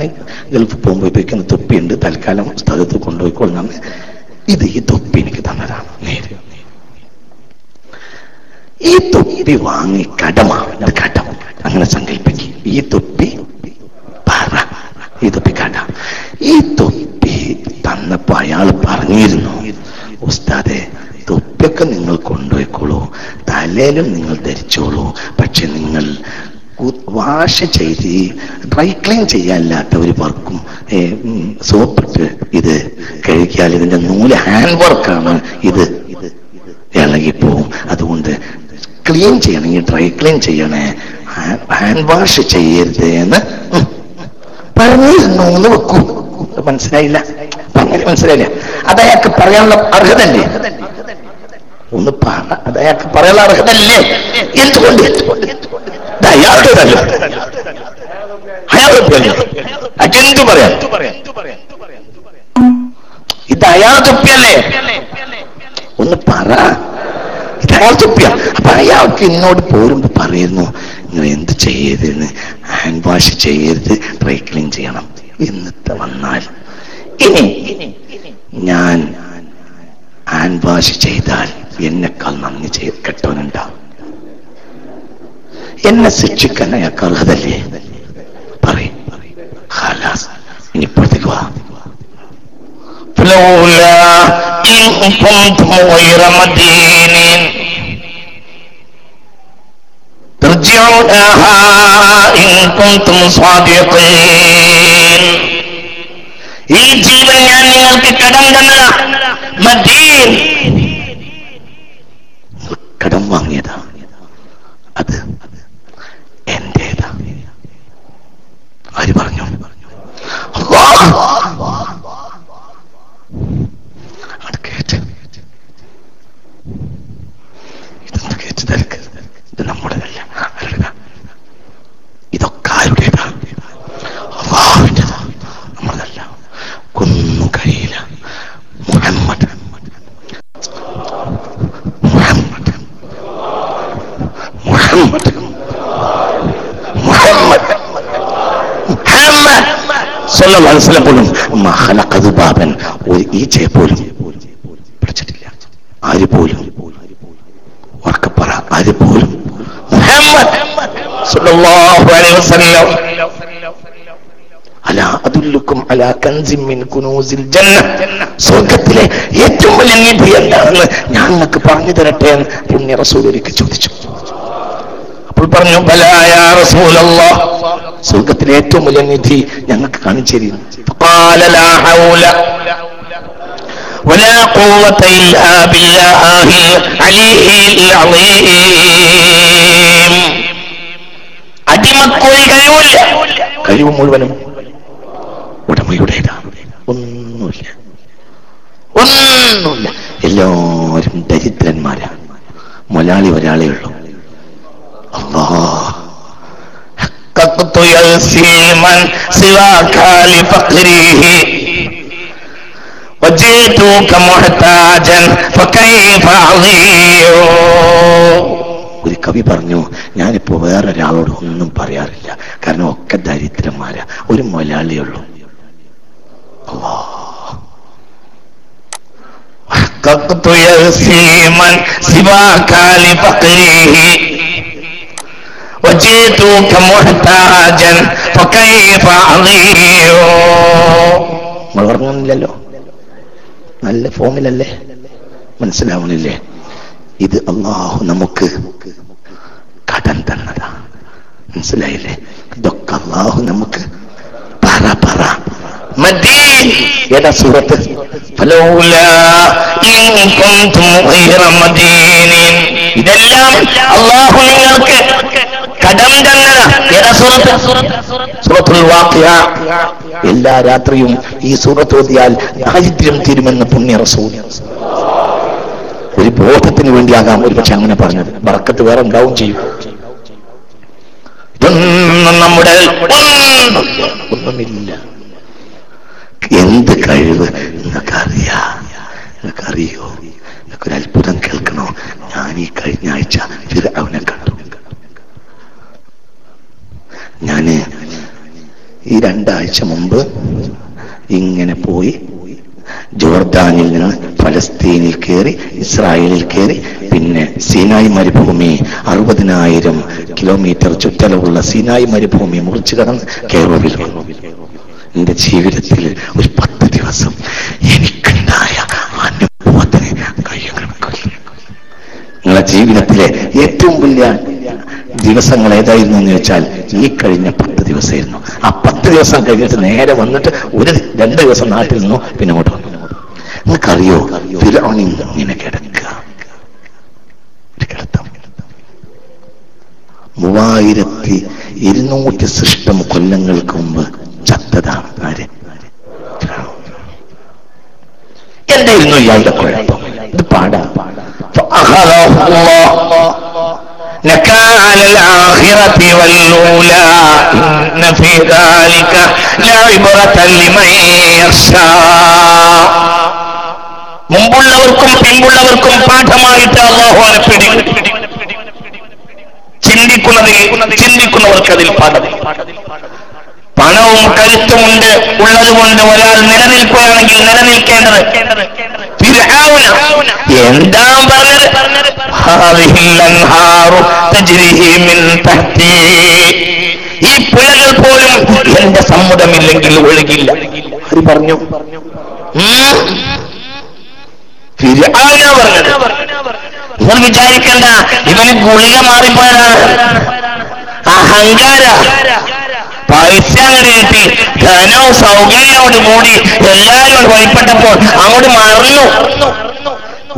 Speaker 1: ഗൾഫ് പോകുമ്പോൾ ഉപയോഗിക്കുന്ന തൊപ്പിയുണ്ട്. തൽക്കാലം സ്ഥലത്ത് കൊണ്ടുപോയിക്കൊള്ളുന്ന ഇത് ഈ തൊപ്പി എനിക്ക് തന്നതാണ്. നേര് ഈ തൊപ്പി വാങ്ങി കടമാണ് കടം. അങ്ങനെ സങ്കല്പിക്കും. ഈ തൊപ്പി പറ. ഈ തൊപ്പി കട. ഈ തൊപ്പി തന്നപ്പോ അയാൾ പറഞ്ഞിരുന്നു ഉസ്താദെ തൊപ്പിയൊക്കെ നിങ്ങൾ കൊണ്ടുപോയിക്കോളൂ. തലേലും നിങ്ങൾ ധരിച്ചോളൂ. പക്ഷെ നിങ്ങൾ വാഷ് ചെയ്ത് ഡ്രൈ ക്ലീൻ ചെയ്യാനില്ലാത്ത ഒരു വർക്കും സോപ്പിട്ട് ഇത് കഴുകിയാൽ ഇതിന്റെ നൂൽ ഹാൻഡ് വർക്കാണ് ഇത്. ഇളകിപ്പോവും. അതുകൊണ്ട് ക്ലീൻ ചെയ്യണം ഈ ഡ്രൈ ക്ലീൻ ചെയ്യണേ. ഹാൻഡ് വാഷ് ചെയ്യരുത് എന്ന് പറഞ്ഞു പറഞ്ഞിരുന്നു എന്ന് വെക്കൂ. മനസ്സിലായില്ല? അങ്ങനെ മനസ്സിലായില്ല. അത് അയാൾക്ക് പറയാനുള്ള അർഹതല്ലേ? ഒന്ന് പറ. അത് അയാൾക്ക് പറയാനുള്ള അർഹതല്ലേ? എന്തുകൊണ്ട്? ഇത് അയാൾ പറയാം? ഇത് തുപ്പിയല്ലേ ഒന്ന് പറ. അയാൾ അപ്പൊ അയാൾക്ക് എന്നോട് പോരുമ്പോ പറയുന്നു നിങ്ങൾ എന്ത് ചെയ്യരുതെന്ന്? ഹാൻഡ് വാഷ് ചെയ്യരുത് ഡ്രൈ ക്ലീൻ ചെയ്യണം. എന്നിട്ട് വന്നാൽ ഇനി ഞാൻ ഹാൻഡ് വാഷ് ചെയ്താൽ എന്നെക്കാൾ നന്ദി ചെയ്ത് കെട്ടവനുണ്ടാവും എന്നെ ശിക്ഷിക്കാൻ അയാൾക്ക് അർഹതല്ലേ? പറയും ഇനി ഇപ്പുറത്തേക്ക് വാ. فلولا إن كنتم غير مدينين ترجعونها إن كنتم صادقين ഈ ജീവൻ ഞാൻ നിങ്ങൾക്ക് കടം തന്നതാ മദീൻ കടം വാങ്ങിയതാ അത് എന്റേതാ ആര് പറഞ്ഞു ഇലാ കൻസിമിൻ കുനൂസിൽ ജന്ന. സ്വർഗത്തിലെ ഏറ്റവും വലിയ നിധി എന്താണെന്ന് ഞാൻ നിങ്ങൾക്ക് പറഞ്ഞു തരട്ടെ എന്ന് പുണ്യ റസൂൽ ചോദിച്ചു. അപ്പോൾ പറഞ്ഞു ബലായ റസൂലല്ലാ. സ്വർഗത്തിലെ ഏറ്റവും വലിയ നിധി ഞങ്ങൾക്ക് കാണിച്ചു തരുന്നു. ولا قوة إلا بالله العلي العظيم അടിമക്കൊരു കഴിവില്ല കഴിവ് മുഴുവനും നമ്മളുടേതാണ് ഒന്നുമില്ല. ഒന്നുമില്ല. എല്ലാവരും ദരിദ്രന്മാരാണ്. മൊലാളി ഒരാളേ ഉള്ളൂ. ഒരു കവി പറഞ്ഞു ഞാനിപ്പോ വേറൊരാളോട് ഒന്നും പറയാറില്ല. കാരണം ഒക്കെ ദരിദ്രന്മാരാ. ഒരു മൊലാളിയുള്ളൂ حققت يسيما سواك لفقره وجئتك محتاجا فكيف أضيع നമ്മൾ പറഞ്ഞില്ലല്ലോ നല്ല ഫോമിലല്ലേ മനസ്സിലാവണില്ലേ ഇത് അള്ളാഹു നമുക്ക് കടം തന്നതാ മനസ്സിലായില്ലേ ഇതൊക്കെ അള്ളാഹു നമുക്ക് പറ പറ എല്ലാ രാത്രിയും ഈ സൂറത്ത് ഓതിയാൽ ദാരിദ്ര്യം തീരുമെന്ന് പുണ്യ റസൂൽ. ഒരു ബോധത്തിന് വേണ്ടിയാകാം ഒരു പക്ഷെ അങ്ങനെ പറഞ്ഞത്. ബറക്കത്ത് വേറെ ഉണ്ടാവും ചെയ്യും. ഇതൊന്നും നമ്മുടെ ഒന്നുമില്ല. എന്ത് കഴിവ്? നിങ്ങൾക്കറിയാ നിങ്ങൾക്കറിയോ നിങ്ങൾക്കൊരു അത്ഭുതം കേൾക്കണോ? ഞാൻ ഈ കഴിഞ്ഞ ആഴ്ച അവനെ കണ്ടു. ഞാൻ ഈ രണ്ടാഴ്ച മുമ്പ് ഇങ്ങനെ പോയി ജോർദാനിൽ നിന്ന് ഫലസ്തീനിൽ കയറി ഇസ്രായേലിൽ കയറി പിന്നെ സീനായ് മരുഭൂമി അറുപതിനായിരം കിലോമീറ്റർ ചുറ്റളവുള്ള സീനായ് മരുഭൂമി മുറിച്ചു കടന്ന് കേരളത്തിൽ എന്റെ ജീവിതത്തിൽ ഒരു പത്ത് ദിവസം എനിക്കുണ്ടായ അനുഭവത്തിന് നിങ്ങളെ ജീവിതത്തിലെ ഏറ്റവും വലിയ ദിവസങ്ങൾ ഏതായിരുന്നു എന്ന് വെച്ചാൽ ഈ കഴിഞ്ഞ പത്ത് ദിവസമായിരുന്നു. ആ പത്ത് ദിവസം കഴിഞ്ഞിട്ട് നേരെ വന്നിട്ട് ഒരു രണ്ട് ദിവസം നാട്ടിൽ നിന്നു പിന്നെ അങ്ങോട്ട് വന്നു. നിങ്ങൾക്കറിയോ ഇങ്ങനെ കിടക്കുക. മൂവായിരത്തി ഇരുന്നൂറ്റി സൃഷ്ടം കൊല്ലങ്ങൾക്ക് മുമ്പ് ചത്തതാണ് ആര് ഫിർഔൻ. എന്തായിരുന്നു ഇയാളുടെ കുഴപ്പം ഇത് പാടാ فأخذه الله
Speaker 2: نكال الآخرة والأولى إن في ذلك لعبرة لمن يخشى മുമ്പുള്ളവർക്കും പിമ്പുള്ളവർക്കും പാഠമായിട്ട് അള്ളാഹുവാനെ പിടി ചിന്തിക്കുന്നതിൽ ചിന്തിക്കുന്നവർക്ക് അതിൽ പാഠം പണവും കരുത്തുമുണ്ട് ഉള്ളതുകൊണ്ട് ഒരാൾ നിലനിൽക്കുകയാണെങ്കിൽ നിലനിൽക്കേണ്ടത് എന്താ പറഞ്ഞത്? ഈ പുഴകൾ പോലും എന്റെ സമ്മതമില്ലെങ്കിൽ ഒഴുകില്ല. പറഞ്ഞു? പറഞ്ഞത്. നിങ്ങൾ വിചാരിക്കണ്ട ഇവന് ഗുളിക മാറിപ്പോയതാണ്. അഹങ്കാര. പൈസ കിട്ടി ധനവും സൗകര്യവും കൂടി എല്ലാവരും ഭയപ്പെട്ടപ്പോൾ അങ്ങോട്ട് മറന്നു.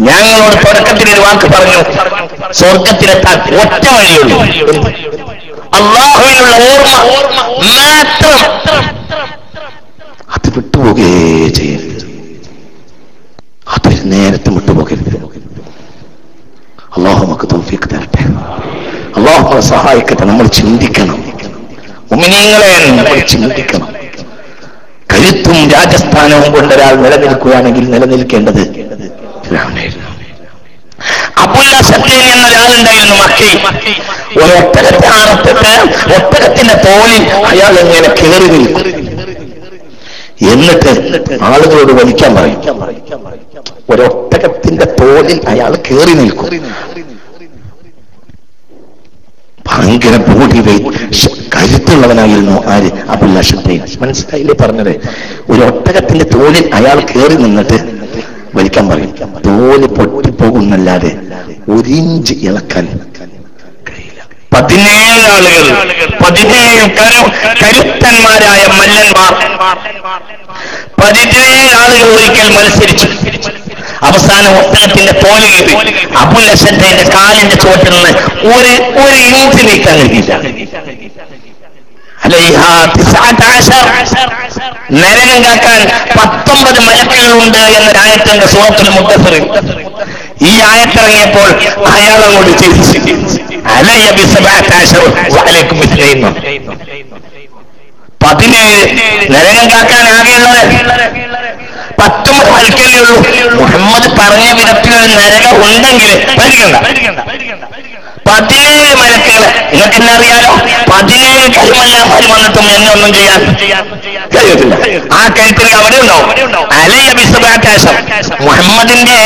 Speaker 2: ഞങ്ങളോട് തുടക്കത്തിൽ ഒരു വാക്ക് പറഞ്ഞു. സ്വർഗത്തിലെത്താൻ ഒറ്റ വഴിയുള്ളൂ. അള്ളാഹുവിനുള്ള ഓർമ്മ മാത്രം അത് വിട്ടുപോകേ ചെയ്യരുത്. അതൊരു നേരത്തെ വിട്ടുപോകരുത്. അള്ളാഹു നമുക്ക് തോഫിക്ക് തരട്ടെ. അള്ളാഹു സഹായിക്കട്ടെ. നമ്മൾ ചിന്തിക്കണം. ഉമിനീങ്ങളെ നമ്മൾ ചിന്തിക്കണം. കഴുത്തും രാജസ്ഥാനവും കൊണ്ട് ഒരാൾ നിലനിൽക്കുകയാണെങ്കിൽ നിലനിൽക്കേണ്ടത് ഫിർഔനായിരുന്നു. അബുല്ല സത്തേൻ എന്നൊരാളുണ്ടായിരുന്നു മക്കയിൽ ഒരൊട്ടകത്തെ ആണത്തിട്ട് ഒട്ടകത്തിന്റെ തോളിൽ അയാൾ ഇങ്ങനെ കയറി നിൽക്കും. എന്നിട്ട് ആളുകളോട് വലിക്കാൻ പറയും. ഒരൊട്ടകത്തിന്റെ തോളിൽ അയാൾ കയറി നിൽക്കും. ഭയങ്കര ബോഡി വെയിറ്റ് കരുത്തുള്ളവനായിരുന്നു ആര്? അബുല്ല ഷത്തൈൻ മനസ്സിലായില്ലേ പറഞ്ഞത്? ഒരു ഒട്ടകത്തിന്റെ തോലിൽ അയാൾ കയറി നിന്നിട്ട് വലിക്കാൻ പറയും. തോൽ പൊട്ടിപ്പോകുന്നല്ലാതെ ഒരിഞ്ച് ഇളക്കാൻ പതിനേഴ് ആളുകൾ പതിനേഴ് കരു കരുത്തന്മാരായ മല്ലന്മാർ പതിനേഴ് ആളുകൾ ഒരിക്കൽ മത്സരിച്ചു. അവസാനം ഒട്ടകത്തിന്റെ തോൽ അബുൽ ഹസന്റെ കാലിന്റെ ചുവട്ടിൽ നിന്ന് ഒരു ഒരു ഇഞ്ച് നീക്കാൻ കഴിഞ്ഞില്ല. നരകം കാക്കാൻ പത്തൊമ്പത് മലക്കുകളുണ്ട് എന്നൊരായത്തിന്റെ സൂറത്തുൽ മുദ്ദസിറിൽ. ഈ ആയത്തിറങ്ങിയപ്പോൾ അയാൾ അങ്ങോട്ട് ചിരിച്ചു. അലയ്യ ബിസബഅത അശർ. വഅലൈക്കും മിസ്ലൈൻ പതിനേഴ് നരകം കാക്കാൻ ആകെയുള്ളത് പത്തൊമ്പത് മലക്കല്ലേ ഉള്ളൂ മുഹമ്മദ് പറഞ്ഞ വിധത്തിൽ ഒരു നരക ഉണ്ടെങ്കിൽ പേടിക്കണ്ട. പതിനേഴ് മലക്കുകളെ നിങ്ങൾക്ക് എന്നെ അറിയാലോ? പതിനേഴ് കരുമല്ലാമാർ വന്നിട്ടും എന്നെ ഒന്നും ചെയ്യാൻ. കഴിയത്തില്ല ആ കഴുത്തിൽ അവിടെ ഉണ്ടാവും. അലയ ബിസുബാകാശം മുഹമ്മദിന്റെ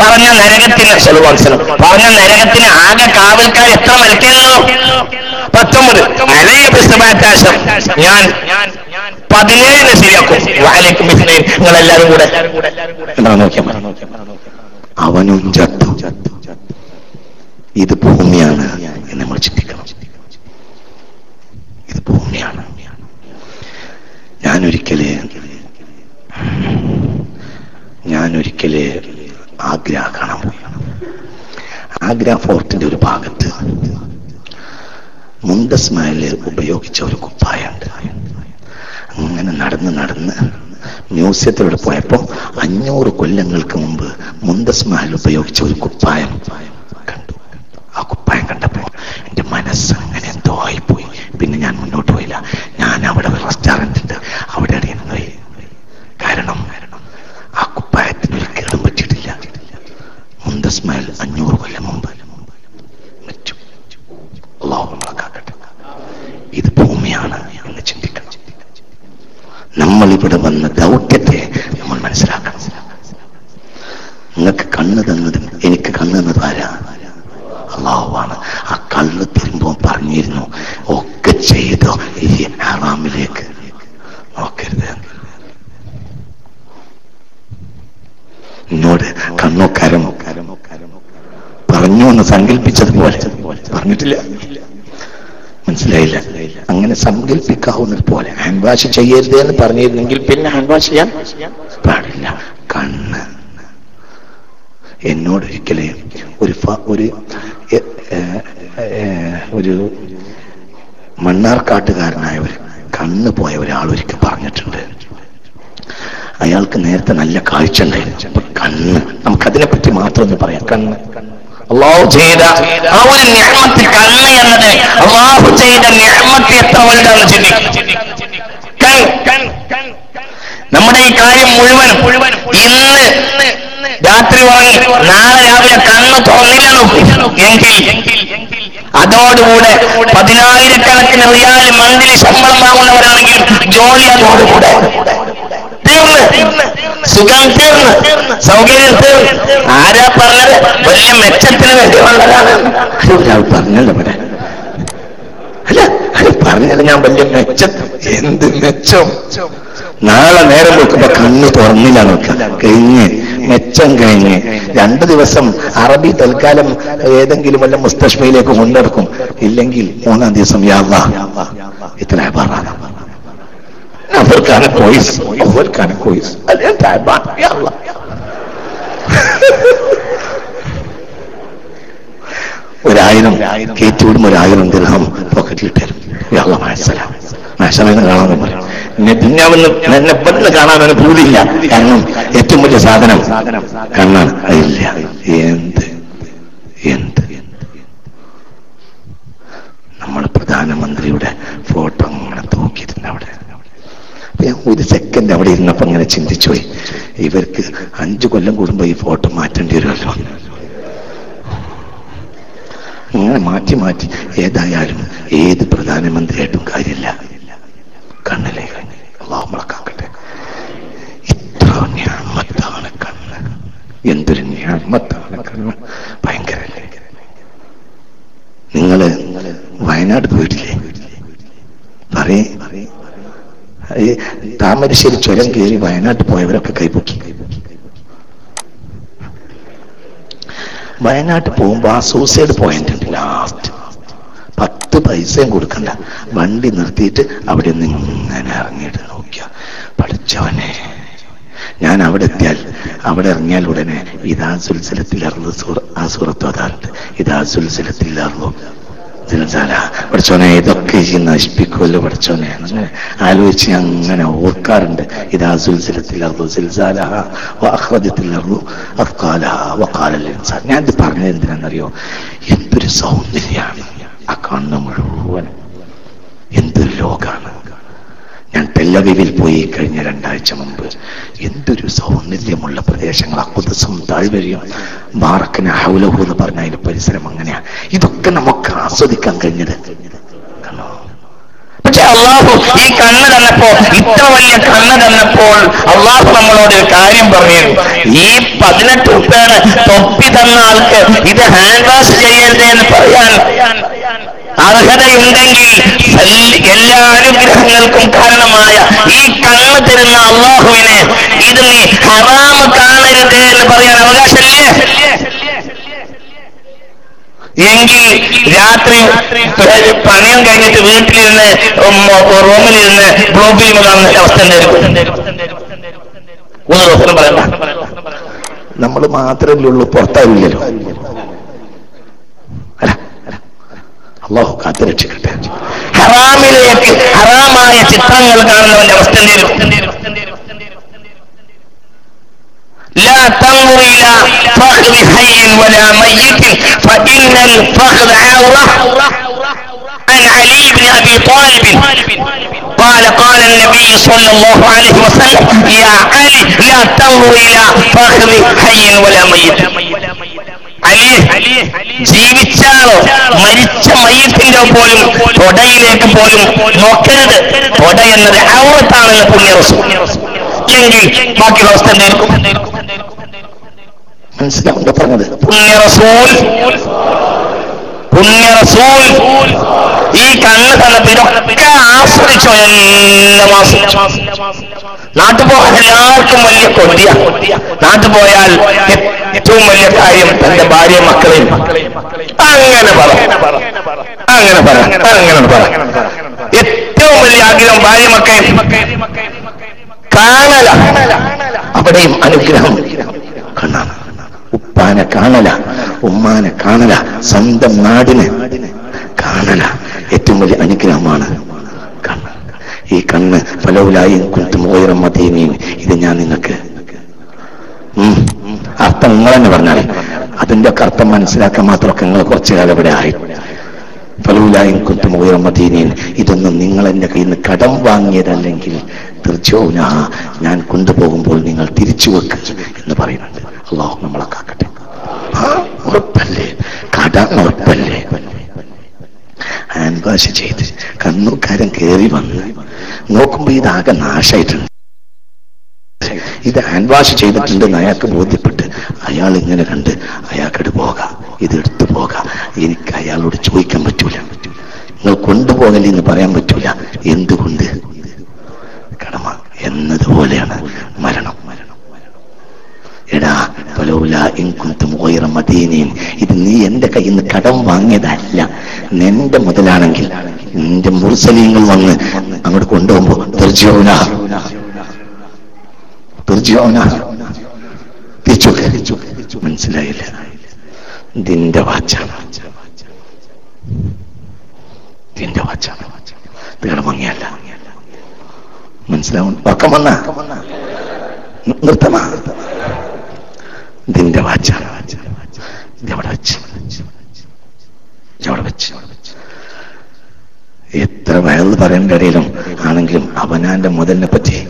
Speaker 2: പറഞ്ഞ നരകത്തിന് സലുവാൻസലം പറഞ്ഞ നരകത്തിന് ആകെ കാവൽക്കാർ എത്ര മലക്കുകളോ പത്തൊമ്പത്. അലയ ബിസുബാകാശം ഞാൻ പതിനേഴിന് ശരിയാക്കും. വാലേക്കും മിസ്ലൈൻ നിങ്ങളെല്ലാരും കൂടെ. എന്നാ അവനും ചത്തു ചത്തു ചത്തു. ഇത് ഭൂമിയാണ് എന്ന് നമ്മൾ ചിന്തിക്കണം. ഇത് ഭൂമിയാണ്. ഞാനൊരിക്കൽ ഞാനൊരിക്കൽ ആഗ്ര കാണാൻ പോയി. ആഗ്ര ഫോർട്ടിന്റെ ഒരു ഭാഗത്ത് മുണ്ടസ്മയിൽ ഉപയോഗിച്ച ഒരു കുപ്പായുണ്ട് അങ്ങനെ നടന്ന് നടന്ന് മ്യൂസിയത്തിലൂടെ പോയപ്പോ അഞ്ഞൂറ് കൊല്ലങ്ങൾക്ക് മുമ്പ് മുണ്ടസ്മഹൽ ഉപയോഗിച്ച ഒരു കുപ്പായം കണ്ടു ആ കുപ്പായം കണ്ടപ്പോ എന്റെ മനസ്സ് അങ്ങനെ എന്തോ ആയിപ്പോയി പിന്നെ ഞാൻ മുന്നോട്ട് പോയില്ല ഞാൻ അവിടെ ഒരു റെസ്റ്റോറന്റ് ഉണ്ട് അവിടെ ഇരുന്ന് പോയി കാരണം ആ കുപ്പായത്തിന് ഒരു കേടും പറ്റിയിട്ടില്ല മുന്തസ് മഹൽ അഞ്ഞൂറ് കൊല്ലം മുമ്പ് മരിച്ചു അള്ളാഹു നമ്മളെ കാക്കട്ടെ ഇത് ഭൂമിയാണ് എന്ന് ചിന്തിക്കണം നമ്മൾ ഇവിടെ വന്ന ദൗത്യത്തെ നമ്മൾ മനസ്സിലാക്കണം നിങ്ങൾക്ക് കണ്ണ് തന്നതും എനിക്ക് കണ്ണ് തന്നത് ആരാ അള്ളാഹുവാണ് ആ കണ്ണ് തരുമ്പോ പറഞ്ഞിരുന്നു ഒക്കെ ചെയ്തോ ഈ ഹറാമിലേക്ക് നോക്കരുത് എന്നോട് കണ്ണോ കരമോ കരമോ കരമോ പറഞ്ഞു എന്ന് സങ്കല്പിച്ചതുപോലെ പറഞ്ഞിട്ടില്ല മനസ്സിലായില്ല അങ്ങനെ സങ്കല്പിക്കാവുന്നത് ഹാൻഡ് ചെയ്യരുത് എന്ന് പറഞ്ഞിരുന്നെങ്കിൽ പിന്നെ ഹാൻഡ് വാഷ് ചെയ്യാൻ പാടില്ല. കണ്ണ്. എന്നോടൊരിക്കലേ ഒരു ഒരു ഒരു മണ്ണാർക്കാട്ടുകാരനായ ഒരു കണ്ണ് പോയ ഒരാൾ ഒരിക്കൽ പറഞ്ഞിട്ടുണ്ട്. അയാൾക്ക് നേരത്തെ നല്ല കാഴ്ച ഉണ്ടായിരുന്നു. അപ്പൊ കണ്ണ് പറ്റി മാത്രം ഒന്ന് പറയാം. കണ്ണ്.
Speaker 1: അള്ളാഹു ചെയ്ത ആ ഒരു കണ്ണ് എന്നത് അള്ളാഹു ചെയ്ത നിയമത്തെ എത്ര വലുതാണ് ചിന്തിക്കും. നമ്മുടെ ഈ കാര്യം മുഴുവനും ഇന്ന് രാത്രി ഉറങ്ങി നാളെ രാവിലെ കണ്ണ് തുറന്നില്ല നോക്കും എങ്കിൽ അതോടുകൂടെ പതിനായിരക്കണക്കിന് റിയാൽ മന്ത്രി ശമ്പളം വാങ്ങുന്നവരാണെങ്കിൽ ജോലി അതോടുകൂടെ. തീർന്ന്. സുഖം തീർന്ന്. സൗകര്യം തീർന്ന്. ആരാ പറഞ്ഞത്? വലിയ മെച്ചത്തിന് വേണ്ടി വന്നതാണ്. പറഞ്ഞത് ഇവിടെ. അല്ല അത് പറഞ്ഞത് ഞാൻ വലിയ മെച്ചം എന്ത് മെച്ചം? നാളെ നേരം നോക്കുമ്പോ കണ്ണ് തുറന്നില്ല നോക്കുക കഴിഞ്ഞ് മെച്ചം കഴിഞ്ഞ്. രണ്ട് ദിവസം അറബി തൽക്കാലം ഏതെങ്കിലും വല്ല മുസ്തഷ്മയിലേക്ക് കൊണ്ടെടുക്കും. ഇല്ലെങ്കിൽ മൂന്നാം ദിവസം യാവാ ഇത്ര അവർക്കാണ് കോയിസ്. കോയിസ്. അതേ താഴ്ബാൻ യാവാ ഒരായിരം ഒരായിരം ദിർഹം പോക്കറ്റിൽ തരും യാള മനസ്സിലാവും നാശമെന്ന് കാണാമെന്ന് പറയും എന്നെ ദുഞ്ഞാവെന്ന് എന്നെ പെണ്ണ് കാണാൻ അവന് പൂതിയില്ല. കാരണം ഏറ്റവും വലിയ സാധനം കണ്ണാണ്. അതില്ല. എന്ത്? എന്ത്? നമ്മൾ പ്രധാനമന്ത്രിയുടെ ഫോട്ടോ അങ്ങനെ തൂക്കിയിരുന്നു അവിടെ. ഞാൻ ഒരു സെക്കൻഡ് അവിടെ ഇരുന്നപ്പോ ഇങ്ങനെ ചിന്തിച്ചു പോയി. ഇവർക്ക് അഞ്ചു കൊല്ലം കൂടുമ്പോ ഈ ഫോട്ടോ മാറ്റേണ്ടി വരുമല്ലോ. അങ്ങനെ മാറ്റി മാറ്റി ഏതായാലും ഏത് പ്രധാനമന്ത്രിയായിട്ടും കാര്യമില്ല. കണ്ണിലെ കണ്ണ് അള്ളാഹു മറക്കാക്കട്ടെ. ഇത്ര ഞാമത്താണ് കണ്ണ്. എന്തൊരു ഞാമത്താണ് കണ്ണ്. ഭയങ്കര നിങ്ങൾ വയനാട് പോയിട്ടില്ലേ? പറയേ താമരശ്ശേരി ചുരം കയറി വയനാട്ടിൽ പോയവരൊക്കെ കൈപൊക്കി. വയനാട്ടിൽ പോകുമ്പോ ആ സൂസൈഡ് പോയിന്റ് ലാസ്റ്റ് പത്ത് പൈസയും കൊടുക്കണ്ട. വണ്ടി നിർത്തിയിട്ട് അവിടെ നിന്ന് ഇങ്ങനെ ഇറങ്ങിയിട്ട് നോക്കിയ പഠിച്ചവനെ. ഞാൻ അവിടെ എത്തിയാൽ അവിടെ ഇറങ്ങിയാൽ ഉടനെ ഇതാ സുൽസലത്തിൽ ഇറങ്ങുന്ന ആ സുഹൃത്തു അതാറുണ്ട്. ഇതാ സുൽസലത്തിൽ ഇറങ്ങും. പഠിച്ചോനെ ഇതൊക്കെ നശിപ്പിക്കുമല്ലോ പഠിച്ചോനെ ആലോചിച്ച് ഞാൻ അങ്ങനെ ഓർക്കാറുണ്ട്. ഇതാ സുൽസലത്തിലർന്നു സിൽസാലഹ അഹ്റജത്തിലർന്നു അഫ്കാലഹ വക്കാലൽ ഇൻസാൻ. ഞാൻ ഇത് പറഞ്ഞത് എന്തിനാണെന്നറിയോ? എന്തൊരു സൗന്ദര്യമാണ് ആ കണ്ണ് മുഴുവൻ എന്തൊരു ലോകാണ്. ഞാൻ തെല്ലവിവിൽ പോയി കഴിഞ്ഞ രണ്ടാഴ്ച മുമ്പ് എന്തൊരു സൗന്ദര്യമുള്ള പ്രദേശങ്ങൾ അക്കുദസും താഴ്വരയും ബാറക്കന ഹൗലഹു എന്ന് പറഞ്ഞ അതിന്റെ പരിസരം അങ്ങനെയാ. ഇതൊക്കെ നമുക്ക് ആസ്വദിക്കാൻ കഴിഞ്ഞത്? പക്ഷെ അള്ളാഹു ഈ കണ്ണ് തന്നപ്പോ ഇത്ര വലിയ കണ്ണ് തന്നപ്പോൾ അള്ളാഹു നമ്മളോട് ഒരു കാര്യം പറഞ്ഞു ഈ പതിനെട്ട് ഉപ്പയാണ് തൊപ്പി തന്ന ആൾക്ക് ഇത് ഹാൻഡ് വാഷ് ചെയ്യരുതേ എന്ന് പറയാൻ അർഹതയുണ്ടെങ്കിൽ എല്ലാ അനുഗ്രഹങ്ങൾക്കും കാരണമായ ഈ കണ്ണ് തരുന്ന അള്ളാഹുവിനെ ഇത് നീ ഹറാമ കാണരുത് എന്ന് പറയാൻ അവകാശമില്ലേ? എങ്കിൽ രാത്രി പണയം കഴിഞ്ഞിട്ട് വീട്ടിലിരുന്ന് റൂമിലിരുന്ന് ബ്ലൂ ഫിലിം കാണുന്ന അവസ്ഥ നമ്മൾ മാത്രമല്ലേ ഉള്ളൂ പുറത്താവില്ലല്ലോ. അള്ളാഹു കാത്തുരക്ഷിക്കട്ടെ ഹറാമിലേക്ക് ഹറാമായ ചിത്രങ്ങൾ കാണുന്നവന്റെ അവസ്ഥ എന്തായിരിക്കും لا تنظر إلى فخذ حي ولا ميت فإن الفخذ عورة عن علي بن أبي طالب قال قال النبي صلى الله عليه وسلم يا علي لا تنظر إلى فخذ حي ولا ميت അലി ജീവിച്ചാളോ മരിച്ച മയ്യത്തിന്റെ പോലും തൊടയിലേക്ക് പോലും നോക്കരുത്. തൊട എന്നത് ഔറത്താണെന്ന് പുണ്യറസു എങ്കിൽ ബാക്കിയുള്ള അവസ്ഥ എന്തായിരിക്കും? മനസ്സിലാവുണ്ടോ പറഞ്ഞത്? പുണ്യറസൂൽ പുണ്യറസൂൽ ഈ കണ്ണ് തന്നപ്പോ ഇതൊക്കെ ആസ്വദിച്ചോ എല്ലാം ആസ്വദിച്ചു നാട്ടു എല്ലാവർക്കും വലിയ കൊതിയ. നാട്ടു പോയാൽ ഏറ്റവും വലിയ കാര്യം തന്റെ ഭാര്യ മക്കളെയും. അങ്ങനെ പറ. അങ്ങനെ പറ. അങ്ങനെ പറ. ഏറ്റവും വലിയ ആഗ്രഹം ഭാര്യ മക്കളെയും കാണല. അവിടെയും അനുഗ്രഹം. കണ്ണാണ് ഉപ്പാനെ കാണല. ഉമ്മാനെ കാണല സ്വന്തം നാടിനെ കാണല. ഏറ്റവും വലിയ അനുഗ്രഹമാണ് ഈ കണ്ണ് ഫലവുലായും കുത്തും ഉയരം മതീമീൻ ഇത് ഞാൻ നിങ്ങൾക്ക്. അർത്ഥം നിങ്ങൾ തന്നെ പറഞ്ഞാൽ അതിന്റെ ഒക്കെ അർത്ഥം മനസ്സിലാക്കാൻ മാത്രമൊക്കെ നിങ്ങൾ കുറച്ചു കാലം ഇവിടെ ആയി. ഫലൂലായും കുത്തും ഉയർമദീനീൻ ഇതൊന്നും നിങ്ങൾ എന്റെ കയ്യിൽ നിന്ന് കടം വാങ്ങിയതല്ലെങ്കിൽ തീർച്ചയാവും ഞാൻ കൊണ്ടുപോകുമ്പോൾ നിങ്ങൾ തിരിച്ചു വെക്കുക എന്ന് പറയുന്നുണ്ട്. അള്ളാഹു നമ്മളെ കാക്കട്ടെ. ഉറപ്പല്ലേ കടം ഉറപ്പല്ലേ ഹാൻഡ് ചെയ്ത് കണ്ണൂക്കാരൻ കയറി വന്ന് നോക്കുമ്പോ ഇതാകെ നാശായിട്ടുണ്ട്. ഇത് ഹാൻഡ് വാഷ് ചെയ്തിട്ടുണ്ടെന്ന് അയാൾക്ക് ബോധ്യപ്പെട്ട് അയാൾ ഇങ്ങനെ കണ്ട് അയാൾക്കട് പോകാം ഇത് എടുത്തു പോകാം. എനിക്ക് അയാളോട് ചോദിക്കാൻ പറ്റൂല. നിങ്ങൾ കൊണ്ടുപോകല്ലേ എന്ന് പറയാൻ പറ്റൂല. എന്തുകൊണ്ട്? ഗൈറ ഇത് നീ എന്റെ കയ്യിൽ നിന്ന് കടം വാങ്ങിയതല്ല. നിന്റെ മുതലാണെങ്കിൽ നിന്റെ മുർസലീങ്ങൾ വന്ന് അങ്ങോട്ട് കൊണ്ടുപോകുമ്പോ തീർച്ചയാവുന തീർച്ചയാവുന തിരിച്ചു മനസ്സിലായില്ല. ഇതിന്റെ വാച്ചാണ് ഇതിന്റെ വാച്ചാണ് നിങ്ങളുടെ ഭംഗിയല്ല. മനസ്സിലാവും? പക്കം വന്ന? നിർത്തമാ ഇതിന്റെ വാച്ചാണ് ഇതവിടെ വെച്ച്. ഇതവിടെ വെച്ച്. എത്ര വയറ് പറയേണ്ട ഇടയിലും ആണെങ്കിലും അവനാന്റെ മുതലിനെ പറ്റി.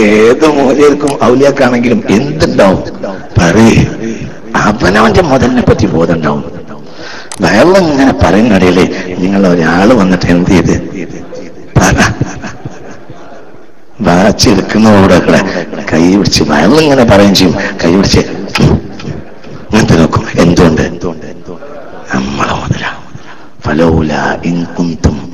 Speaker 1: ഏത് മൂലർക്കും ഔലിയാക്കാണെങ്കിലും എന്തുണ്ടാവും? പറയേ. അവനവന്റെ മുതലിനെ പറ്റി ബോധം ഉണ്ടാവും ഇങ്ങനെ പറയുന്നിടയിൽ നിങ്ങൾ ഒരാൾ വന്നിട്ട് എന്ത് ചെയ്ത്? പറ. വാച്ചെടുക്കുന്നതോടെ കൈ പിടിച്ച് വയറിലിങ്ങനെ പറയുകയും ചെയ്യും. കൈ പിടിച്ച് എന്തുകൊണ്ട്? നമ്മളെ മുതല ഫലൗല ഇൻകുന്തും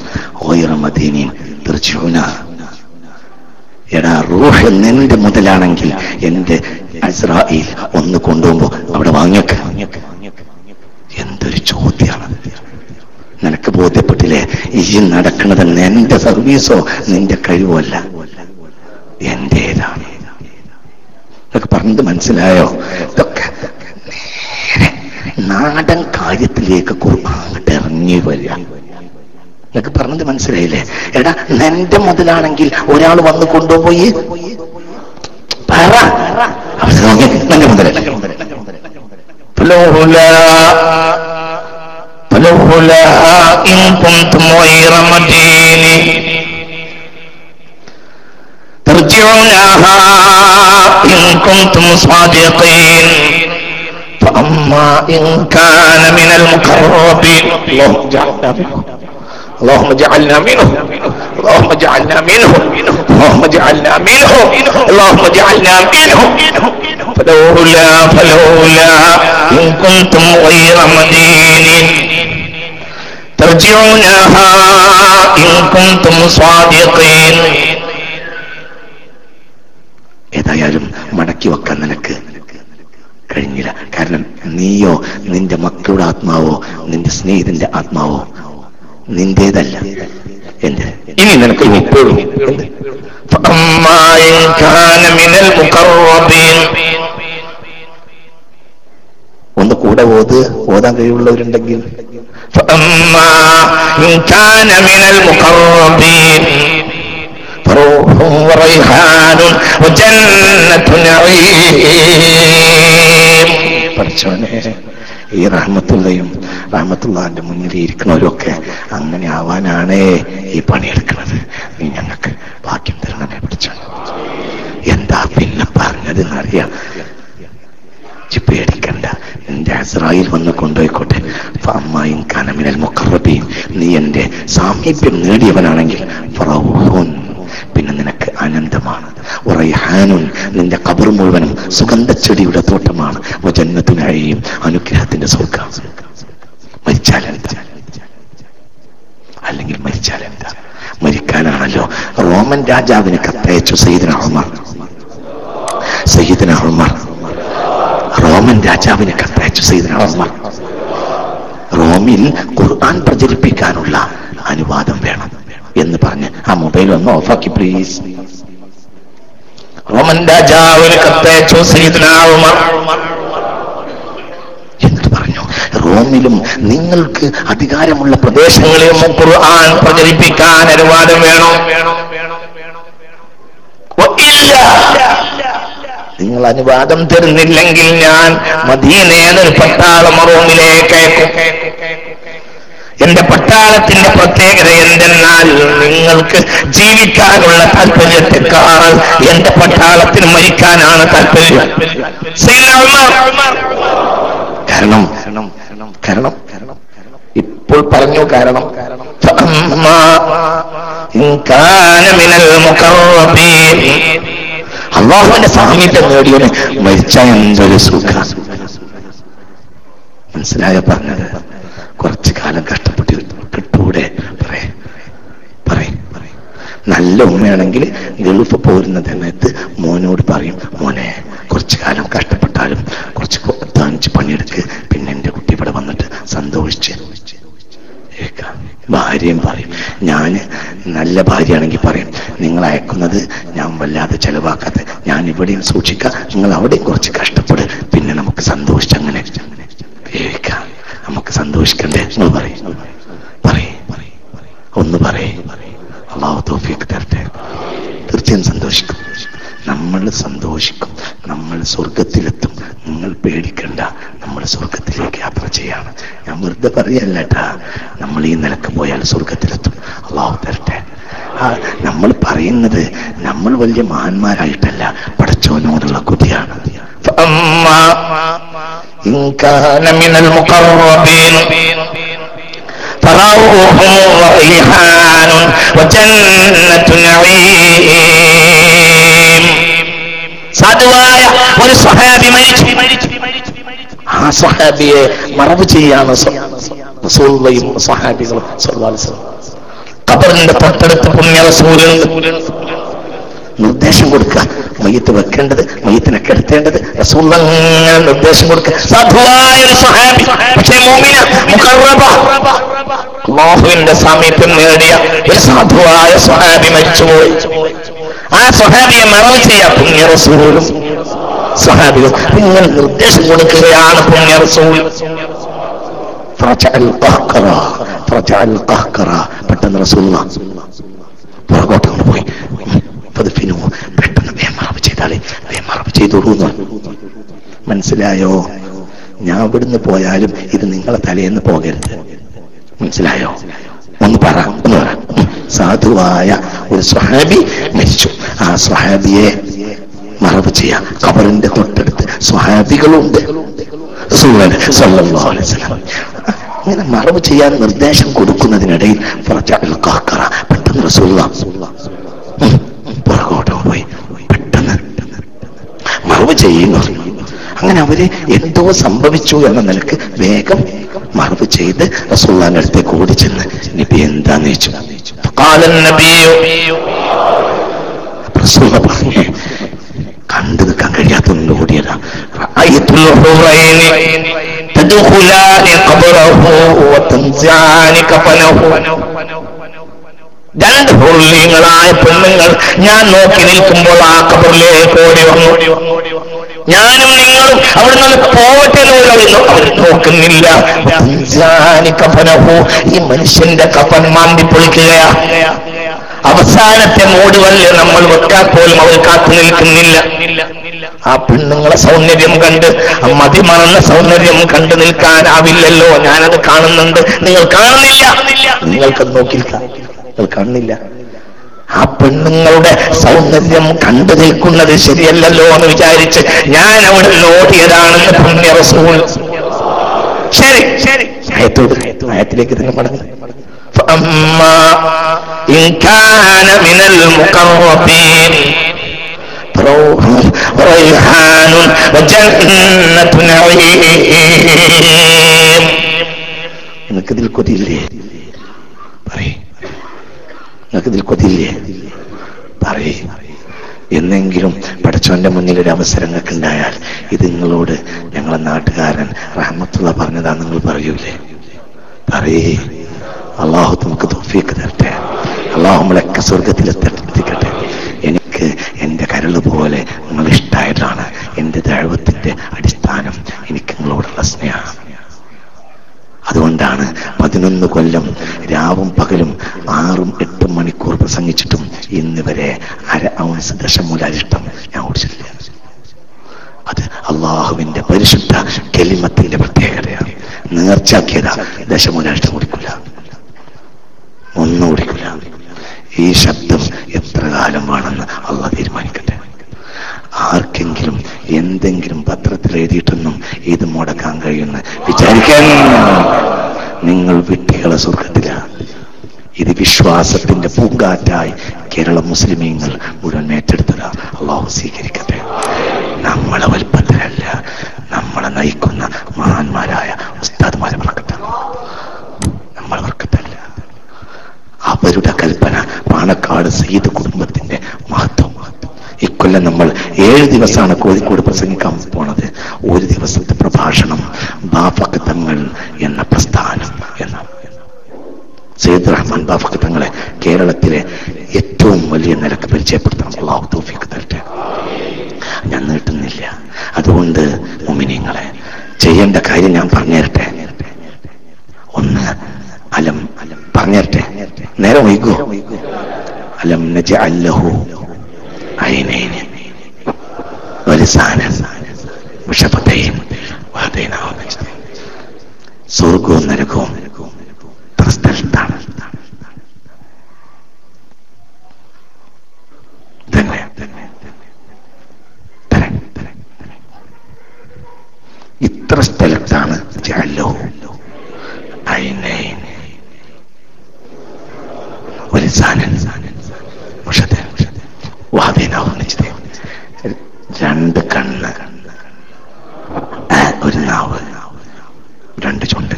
Speaker 1: എടാ റൂഹ് നിന്റെ മുതലാണെങ്കിൽ എന്റെ അസ്രായിൽ ഒന്ന് കൊണ്ടുപോകുമ്പോ അവിടെ വാങ്ങിയൊക്കെ. എന്തൊരു ചോദ്യമാണ്. നിനക്ക് ബോധ്യപ്പെട്ടില്ലേ? ഈ നടക്കുന്നത് എന്റെ സർവീസോ നിന്റെ കഴിവോ അല്ല എന്റേതാണ് പറഞ്ഞത് മനസ്സിലായോ? നാടൻ കാര്യത്തിലേക്ക് അങ്ങോട്ട് ഇറങ്ങി വരിക ഇതൊക്കെ പറഞ്ഞത് മനസ്സിലായില്ലേ എടാ നിന്റെ മുതലാണെങ്കിൽ ഒരാൾ വന്ന് കൊണ്ടുപോയി പറ അവര് നോക്കി നിന്റെ മുതലല്ല فلولا فلولا إن كنتم غير مدين ترجعونها إن كنتم صادقين اللهم اجعلنا منه اللهم اجعلنا منه اللهم اجعلنا منه اللهم اجعلنا منه فلولا فلولا إن كنتم غير مدينين ترجعونها إن كنتم صادقين ഏതായാലും മടക്കി വെക്കാൻ നിനക്ക് കഴിഞ്ഞില്ല. കാരണം നീയോ നിന്റെ മക്കളുടെ ആത്മാവോ നിന്റെ സ്നേഹിതന്റെ ആത്മാവോ? നിന്റേതല്ല. എന്ത്? ഇനി നിനക്ക് ഇപ്പോഴും ഒന്ന് കൂടെ ഓത് ഓതാൻ കഴിവുള്ളവരുണ്ടെങ്കിൽ. പഠിച്ചോനെ ഈ റഹ്മത്തുള്ളയും റഹ്മത്തുള്ളാന്റെ മുന്നിൽ അങ്ങനെ ആവാനാണ് ഈ പണിയെടുക്കുന്നത്. നീ ഞങ്ങൾക്ക് ഭാഗ്യം തരണമേ പഠിച്ചോ. എന്താ പിന്നെ പറഞ്ഞത് എന്നറിയാം പേടിക്കണ്ട. എന്റെ അസ്രായിൽ വന്ന് കൊണ്ടുപോയിക്കോട്ടെ. അമ്മായും കനമിനൽ മുക്കറബിയും നീ എന്റെ സാമീപ്യം നേടിയവനാണെങ്കിൽ ഫറോഹുൻ. പിന്നെ നിനക്ക് ആനന്ദമാണ്. ഉറയഹാനുൻ നിന്റെ കബർ മുഴുവനും സുഗന്ധച്ചെടിയുടെ തോട്ടമാണ്. ജന്നത്തിനായും അനുഗ്രഹത്തിന്റെ സ്വർഗം അല്ലെങ്കിൽ മരിച്ചാലെന്താ മരിക്കാനാണല്ലോ റോമൻ രാജാവിന് കത്തയച്ചു സയ്യിദിന ഉമർ. സയ്യിദിന ഉമർ. റോമൻ രാജാവിന് കത്തയച്ചു സയ്യിദിന ഉമർ. റോമിൽ ഖുർആൻ പ്രചരിപ്പിക്കാനുള്ള അനുവാദം വേണം. എന്ന് പറഞ്ഞ് ആ മൊബൈൽ ഒന്ന് ഓഫാക്കി പ്ലീസ് റോമൻ ഉമർ. എന്നിട്ട് പറഞ്ഞു റോമിലും നിങ്ങൾക്ക് അധികാരമുള്ള പ്രദേശങ്ങളിലും ഖുർആൻ പ്രചരിപ്പിക്കാൻ അനുവാദം വേണം. ഇല്ല. നിങ്ങൾ അനുവാദം തരുന്നില്ലെങ്കിൽ ഞാൻ മദീനേന്നൊരു പട്ടാളം റോമിലേക്ക് അയക്കും. എന്റെ പട്ടാളത്തിന്റെ പ്രത്യേകത എന്തെന്നാൽ നിങ്ങൾക്ക് ജീവിക്കാനുള്ള താല്പര്യത്തെക്കാൾ എന്റെ പട്ടാളത്തിന് മരിക്കാനാണ് താല്പര്യം കാരണം കാരണം കാരണം ഇപ്പോൾ പറഞ്ഞു കാരണം അള്ളാഹുവിന്റെ സാമീപ്യം നേടിയവന് മരിച്ച എന്തൊരു സുഖ. മനസ്സിലായ പറഞ്ഞത്? കുറച്ചു കാലം നല്ല ഉമ്മയാണെങ്കിൽ ഗൾഫ് പോരുന്ന സമയത്ത് മോനോട് പറയും മോനെ കുറച്ചു കാലം കഷ്ടപ്പെട്ടാലും കുറച്ച് അധ്വാനിച്ച് പണിയെടുക്ക്. പിന്നെ എന്റെ കുട്ടി ഇവിടെ വന്നിട്ട് സന്തോഷിച്ച്. ഭാര്യയും പറയും ഞാൻ നല്ല ഭാര്യയാണെങ്കിൽ പറയും നിങ്ങൾ അയക്കുന്നത് ഞാൻ വല്ലാതെ ചെലവാക്കാത്ത ഞാൻ ഇവിടെയും സൂക്ഷിക്കാം. നിങ്ങൾ അവിടെയും കുറച്ച് കഷ്ടപ്പെട് പിന്നെ നമുക്ക് സന്തോഷിച്ച് അങ്ങനെ നമുക്ക് സന്തോഷിക്കണ്ടേ? നിങ്ങൾ പറയും. പറയും. ഒന്ന് പറയും. അള്ളാഹു തോഫിയൊക്കെ തരട്ടെ തീർച്ചയായും സന്തോഷിക്കും നമ്മൾ സന്തോഷിക്കും നമ്മൾ സ്വർഗത്തിലെത്തും നിങ്ങൾ പേടിക്കണ്ട നമ്മൾ സ്വർഗത്തിലേക്ക് യാത്ര ചെയ്യാണ് ഞാൻ വെറുതെ പറയല്ല കേട്ടാ നമ്മൾ ഈ നിലക്ക് പോയാൽ സ്വർഗത്തിലെത്തും അള്ളാഹു തരട്ടെ ആ നമ്മൾ പറയുന്നത് നമ്മൾ വലിയ മഹാന്മാരായിട്ടല്ല പടച്ചോനോടുള്ള കുതിയാണ് فأما إن كان من المقربين فروح وريحان وجنة نعيم സാധുവായ ഒരു സ്വഹാബി മരിച്ചു ആ സ്വഹാബിയെ മറവ് ചെയ്യാണ് റസൂലുള്ളയും സ്വഹാബികളും സ്വല്ലല്ലാഹു അലൈഹി വസല്ലം. ഖബറിന്റെ തൊട്ടടുത്ത് പുണ്യ റസൂലുണ്ട് നിർദ്ദേശം കൊടുക്കുക മയ്യത്ത് വെക്കേണ്ടത് മയ്യത്തിനെ കിടത്തേണ്ടത്. നിർദ്ദേശം കൊടുക്കുക. സാധുവായ ഒരു സഹാബി പക്ഷേ അള്ളാഹുവിന്റെ സാമീപ്യം നേടിയ ഒരു സാധുവായ സഹാബി മരിച്ചുപോയി. ആ സഹാബിയെ മറവ് ചെയ്യാം പുണ്യറസൂലും സഹാബികൾ നിങ്ങൾ നിർദ്ദേശം കൊടുക്കുകയാണ് പുണ്യറസൂൽ പെട്ടെന്ന് റസൂള്ള പുറകോട്ടങ്ങൾ പോയി. വേമറവ് അദ്ദേഹം മറവ് ചെയ്തോളൂ. മനസ്സിലായോ? ഞാൻ ഇവിടുന്ന് പോയാലും ഇത് നിങ്ങളെ തലേന്ന് പോകരുത്. മനസ്സിലായോ? ഒന്ന് പറ ഒന്ന് പറ. സാധുവായ ഒരു സ്വഹാബി മരിച്ചു. ആ സ്വഹാബിയെ മറവ് ചെയ്യാം. കബറിന്റെ തൊട്ടടുത്ത് സ്വഹാബികളുണ്ട്. ഇങ്ങനെ മറവ് ചെയ്യാൻ നിർദ്ദേശം കൊടുക്കുന്നതിനിടയിൽ. പെട്ടെന്ന് റസൂലുള്ള ഉം, പുറകോട്ട് പോയി പെട്ടെന്ന് മറവ് ചെയ്യുന്നു അങ്ങനെ അവർ എന്തോ സംഭവിച്ചു എന്ന നിലയ്ക്ക് വേഗം മറവ് ചെയ്ത് റസൂള്ളാൻ അടുത്തേക്ക് ഓടി ചെന്ന് നബി എന്താന്ന് ചോദിച്ചു കണ്ടു നിൽക്കാൻ കഴിയാത്തതിന് ഓടിയതാ രണ്ട് ഹുള്ളിങ്ങളായ പെണ്ണുങ്ങൾ ഞാൻ നോക്കി നിൽക്കുമ്പോൾ ആ കബറിലേക്ക് ഓടി വന്നു. ഞാനും നിങ്ങളും അവിടെ നിന്ന് പോകട്ടെ എന്ന് അവർ നോക്കുന്നില്ല. ഈ മനുഷ്യന്റെ കപ്പൻ മാന്തി പൊളിക്കുകയാ. അവസാനത്തെ മൂടുവല്ല് നമ്മൾ വെക്കാൻ പോലും അവർ കാത്തു നിൽക്കുന്നില്ല. ആ പെണ്ണുങ്ങളെ സൗന്ദര്യം കണ്ട് മതിമറന്ന സൗന്ദര്യം കണ്ടു നിൽക്കാനാവില്ലല്ലോ. ഞാനത് കാണുന്നുണ്ട്. നിങ്ങൾ കാണുന്നില്ല. നിങ്ങൾക്ക് നോക്കി നിങ്ങൾ കാണുന്നില്ല. ആ പെണ്ണുങ്ങളുടെ സൗന്ദര്യം കണ്ടു നിൽക്കുന്നത് ശരിയല്ലല്ലോ എന്ന് വിചാരിച്ച് ഞാൻ അവിടെ ഓടിയതാണെന്ന് പുണ്യ റസൂൽ. ശരി ശരി. അയത്തോട് ആയത്തിലേക്ക് തന്നെ മടങ്ങി. നിനക്കിതിൽ കൊതിയില്ലേ? പറയും. നിനക്കിതിൽ കൊതില്ലേ പറയേ. എന്നെങ്കിലും പഠിച്ചവന്റെ മുന്നിൽ ഒരു അവസരം നിങ്ങൾക്ക് ഉണ്ടായാൽ ഇത് നിങ്ങളോട് ഞങ്ങളെ നാട്ടുകാരൻ റഹമത്തുള്ള പറഞ്ഞതാ നിങ്ങൾ പറയൂലേ? പറയേ. അള്ളാഹു നമുക്ക് തോഫിയൊക്കെ തരട്ടെ. അള്ളാഹു നമ്മളൊക്കെ സ്വർഗത്തിലെത്തിക്കട്ടെ എനിക്ക് എന്റെ കരൾ പോലെ നിങ്ങൾ ഇഷ്ടമായിട്ടാണ് എന്റെ ദൈവത്തിന്റെ അടിസ്ഥാനം എനിക്ക് നിങ്ങളോടുള്ള സ്നേഹം. അതുകൊണ്ടാണ് പതിനൊന്ന് കൊല്ലം രാവും പകലും ആറും എട്ടും മണിക്കൂർ പ്രസംഗിച്ചിട്ടും ഇന്ന് വരെ അര ഔൺസ് ദശമൂലാരിഷ്ടം ഞാൻ ഓടിച്ചിട്ടില്ല. അത് അള്ളാഹുവിന്റെ പരിശുദ്ധ കെലിമത്തിന്റെ പ്രത്യേകതയാണ്. നേർച്ചാക്കിയതാ ദശമൂലാരിഷ്ടം കുടിക്കില്ല ഒന്നും കുടിക്കില്ല ഈ ശബ്ദം എത്ര കാലം വേണമെന്ന് അള്ളാഹ് തീരുമാനിക്കട്ടെ ആർക്കെങ്കിലും എന്തെങ്കിലും പത്രത്തിൽ എഴുതിയിട്ടൊന്നും ഇത് മുടക്കാൻ കഴിയുന്ന വിചാരിക്കാൻ നിങ്ങൾ വിട്ടികളെ സ്വർഗത്തിലാണ് ഇത് വിശ്വാസത്തിന്റെ പൂങ്കാറ്റായി കേരള മുസ്ലിമീങ്ങൾ മുഴുവൻ ഏറ്റെടുത്തത്. അള്ളാഹു സ്വീകരിക്കട്ടെ. നമ്മളെ വലുപ്പത്തിലല്ല നമ്മളെ നയിക്കുന്ന മഹാന്മാരായ ഉസ്താദ്മാരെ മറക്കട്ടെ. നമ്മളെ വർക്കത്തല്ല അവരുടെ കൽപ്പന പാണക്കാട് സയ്യിദ് കുടുംബത്തിന്റെ മഹത്വം. ഇക്കൊല്ലം നമ്മൾ ഏഴ് ദിവസമാണ് കോഴിക്കോട് പ്രസംഗിക്കാൻ പോണത്. ഒരു ദിവസത്തെ പ്രഭാഷണം ബാഫക്തങ്ങൾ എന്ന പ്രസ്ഥാനം എന്ന. സയ്യിദ് റഹ്മാൻ ബാഫക്തങ്ങളെ കേരളത്തിലെ ഏറ്റവും വലിയ നിലയ്ക്ക് പരിചയപ്പെടുത്തണം. അള്ളാഹു തൗഫീഖ് തരട്ടെ. ഞാൻ നീട്ടുന്നില്ല. അതുകൊണ്ട് മുമിനിങ്ങളെ ചെയ്യേണ്ട കാര്യം ഞാൻ പറഞ്ഞുതരട്ടെ ഒന്ന് അലം അലം പറഞ്ഞുതരട്ടെ നേരം വൈകോ? അലം നജ അല്ലഹു അയിനൈന് വലിസാനൻ വിഷപതയും സ്വർഗവും നരകവും ഇത്ര സ്ഥലത്താണ് തന്നെ ഇത്ര സ്ഥലത്താണ് ജഅല്ലോ ഐനൈൻ വലിസാനൻ മുഷതൻ വഹദൈനാഹു നജ്ദൈൻ രണ്ട് കണ്ണ് ആ, ഒരു നാവ് രണ്ട് ചുണ്ട്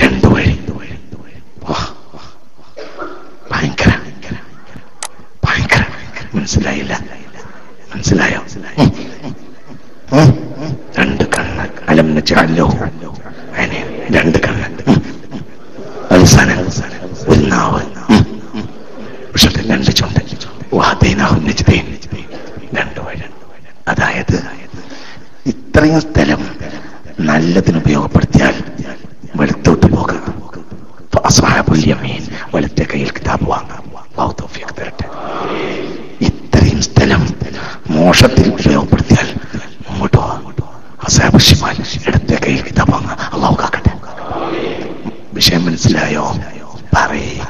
Speaker 1: രണ്ട് വഴി വാ. ഭയങ്കര ഭയങ്കര മനസ്സിലായില്ല മനസ്സിലായോ ഉം. ഉം. രണ്ട് കണ്ണ് അലം നജഅല്ലോ അതിന് രണ്ട് കണ്ണ് ഉം. അവസാനം ഒരു നാവ് ഉം. പക്ഷെ രണ്ട് ചുണ്ട് വാദൈനാഹു നജ്ദൈൻ രണ്ട് വഴി അതായത് ഇത്രയും സ്ഥലം നല്ലതിന് ഉപയോഗപ്പെടുത്തിയാൽ വെളുത്തോട്ട് പോകാം അസ്ഹാബുൽ യമീൻ വലത്തെ കയ്യിൽ കിതാബ് വാങ്ങാം. അല്ലാഹു തൗഫീഖ് തരട്ടെ. ഇത്രയും സ്ഥലം മോശത്തിൽ ഉപയോഗപ്പെടുത്തിയാൽ മുമ്പോട്ട് പോകാം. അസാബ് ഷിമാൽ ഇടത്തെ കയ്യിൽ കിതാബ് വാങ്ങാം. അള്ളാഹു കാക്കട്ടെ. വിഷയം മനസ്സിലായോ? പറയേ.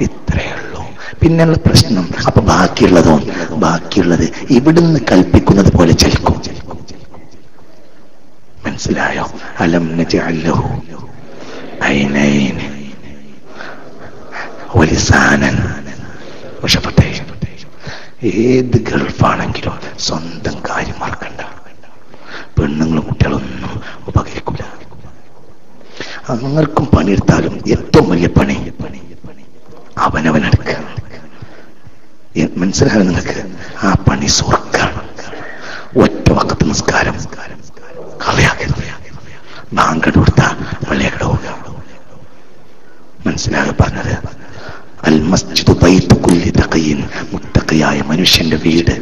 Speaker 1: ഇത്രയേ ഉള്ളൂ. പിന്നെയുള്ള പ്രശ്നം അപ്പൊ ബാക്കിയുള്ളതോ ബാക്കിയുള്ളത് ഇവിടുന്ന് കൽപ്പിക്കുന്നത് പോലെ ചലിക്കും. മനസ്സിലായോ? അലം നജഅല്ലഹു ഐനൈൻ വലിസാനൻ വശപ്പെട്ടേ ഏത് ഗൾഫാണെങ്കിലും സ്വന്തം കാര്യം മറക്കണ്ട. പെണ്ണുങ്ങളും കുട്ടികളൊന്നും ഉപകരിക്കൂല. അങ്ങർക്കും പണിയെടുത്താലും ഏറ്റവും വലിയ പണി അവനവനെടുക്കുക മനസ്സിലാകും നിങ്ങൾക്ക് ആ പണി സ്വർഗാണ് ഒറ്റ വക്കത്ത് നിസ്കാരം. കളയാക്കരുത്. ബാങ്കട് കൊടുത്ത പള്ളിയക്കട പോവുക മനസ്സിലാകെ പറഞ്ഞത്? അൽ മുത്തഖിയായ മനുഷ്യന്റെ വീട്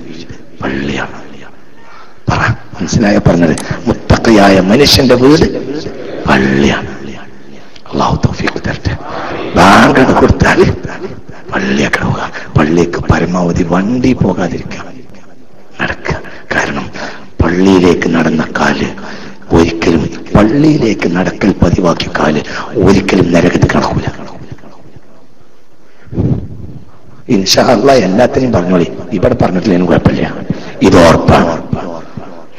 Speaker 1: പള്ളിയാണ്. പറ മനസ്സിലായ പറഞ്ഞത്? മുത്തക്കയായ മനുഷ്യന്റെ വീട് പള്ളിയാണ്. തൗഫീഖ് ബാങ്കട് കൊടുത്താൽ പള്ളിയൊക്കെ പോവുക. പള്ളിക്ക് പരമാവധി വണ്ടി പോകാതിരിക്കുക. നടക്കുക. കാരണം പള്ളിയിലേക്ക് നടന്ന കാൽ ഒരിക്കലും പള്ളിയിലേക്ക് നടക്കൽ പതിവാക്കിയ കാൽ ഒരിക്കലും നരകത്തിൽ കണക്കൂല ഇൻഷാല്ല എല്ലാത്തിനും പറഞ്ഞോളി ഇവിടെ പറഞ്ഞിട്ടില്ലേനും കുഴപ്പമില്ല ഇത് ഉറപ്പാണ്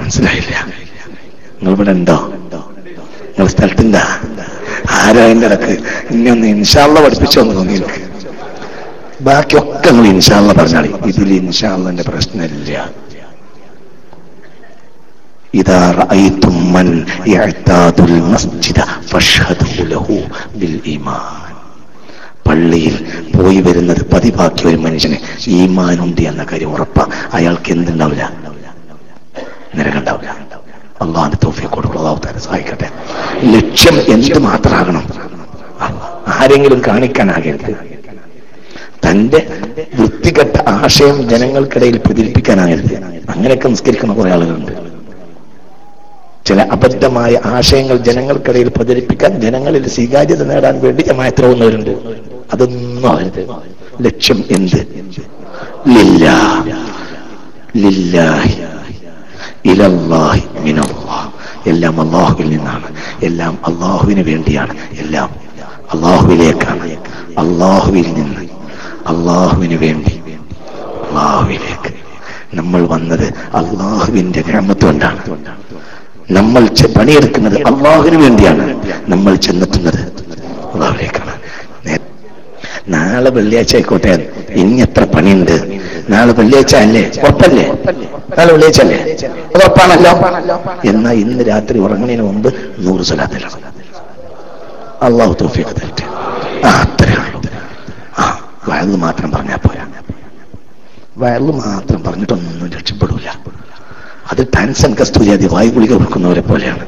Speaker 1: മനസ്സിലായില്ല നിങ്ങൾ ഇവിടെ ഉണ്ടോ നിങ്ങൾ സ്ഥലത്തുണ്ടാ ആരാ അതിന്റെ ഇടക്ക് ഇനി ഒന്ന് ഇൻഷാല്ല പഠിപ്പിച്ചോന്ന് തോന്നി എനിക്ക് ബാക്കിയൊക്കെ നിങ്ങൾ ഇൻഷാല്ല പറഞ്ഞാളി ഇതിൽ ഇൻഷാല്ലന്റെ പ്രശ്നമില്ല إذا رأيتم من يعتاد المسجد فاشهدوا له بالإيمان പള്ളിയിൽ പോയി വരുന്നത് പതിവാക്കിയ ഒരു മനുഷ്യന് ഈമാനുണ്ട് എന്ന കാര്യം ഉറപ്പാ. അയാൾക്ക് എന്തുണ്ടാവില്ല? നിരകണ്ടാവില്ല അള്ളാന്റെ തോഫിയെ കൊടുക്കുക അള്ളാഹു താരെ സഹായിക്കട്ടെ. ലക്ഷ്യം എന്ത് മാത്രമാകണം? ആരെങ്കിലും കാണിക്കാനാകരുത്. തന്റെ വൃത്തികെട്ട ആശയം ജനങ്ങൾക്കിടയിൽ പ്രചരിപ്പിക്കാനാകരുത്. അങ്ങനെയൊക്കെ നിസ്കരിക്കുന്ന കുറെ ആളുകളുണ്ട്. ചില അബദ്ധമായ ആശയങ്ങൾ ജനങ്ങൾക്കിടയിൽ പ്രചരിപ്പിക്കാൻ ജനങ്ങളിൽ സ്വീകാര്യത നേടാൻ വേണ്ടി ജമായത്ത് വന്നവരുണ്ട് അതൊന്നും ആവരുത്. ലക്ഷ്യം എന്ത്? ലില്ലാ. ലില്ലാഹി. മിനല്ലാഹ് എല്ലാം അള്ളാഹുവിൽ നിന്നാണ്. എല്ലാം അള്ളാഹുവിന് വേണ്ടിയാണ്. എല്ലാം അള്ളാഹുവിലേക്കാണ്. അള്ളാഹുവിൽ നിന്ന് അള്ളാഹുവിന് വേണ്ടി. അള്ളാഹുവിലേക്ക്. നമ്മൾ വന്നത് അള്ളാഹുവിന്റെ ഗ്രാമത്ത് കൊണ്ടാണ്. നമ്മൾ പണിയെടുക്കുന്നത് അള്ളാഹുവിന് വേണ്ടിയാണ്. നമ്മൾ ചെന്നെത്തുന്നത്. നാളെ വെള്ളിയാഴ്ച ആയിക്കോട്ടെ. ഇനി എത്ര പണിയുണ്ട്? നാളെ വെള്ളിയാഴ്ച അല്ലേ? ഉറപ്പല്ലേ? നാളെ വെള്ളിയാഴ്ച അല്ലേ? അത് ഉറപ്പാണല്ലോ. എന്നാ ഇന്ന് രാത്രി ഉറങ്ങുന്നതിന് മുമ്പ് നൂറ് സ്വലാത്തിലാണ് അള്ളാഹു തോഫിയൊക്കെ തരട്ടെ. ആ അത്രേ ഉള്ളൂ. ആ വയൽ മാത്രം പറഞ്ഞാൽ പോരാ. വയൽ മാത്രം പറഞ്ഞിട്ടൊന്നും രക്ഷപ്പെടൂല. അത് ടാൻസൺ കസ്തൂരിയാതി വായു ഗുളിക കൊടുക്കുന്നവരെ പോലെയാണ്.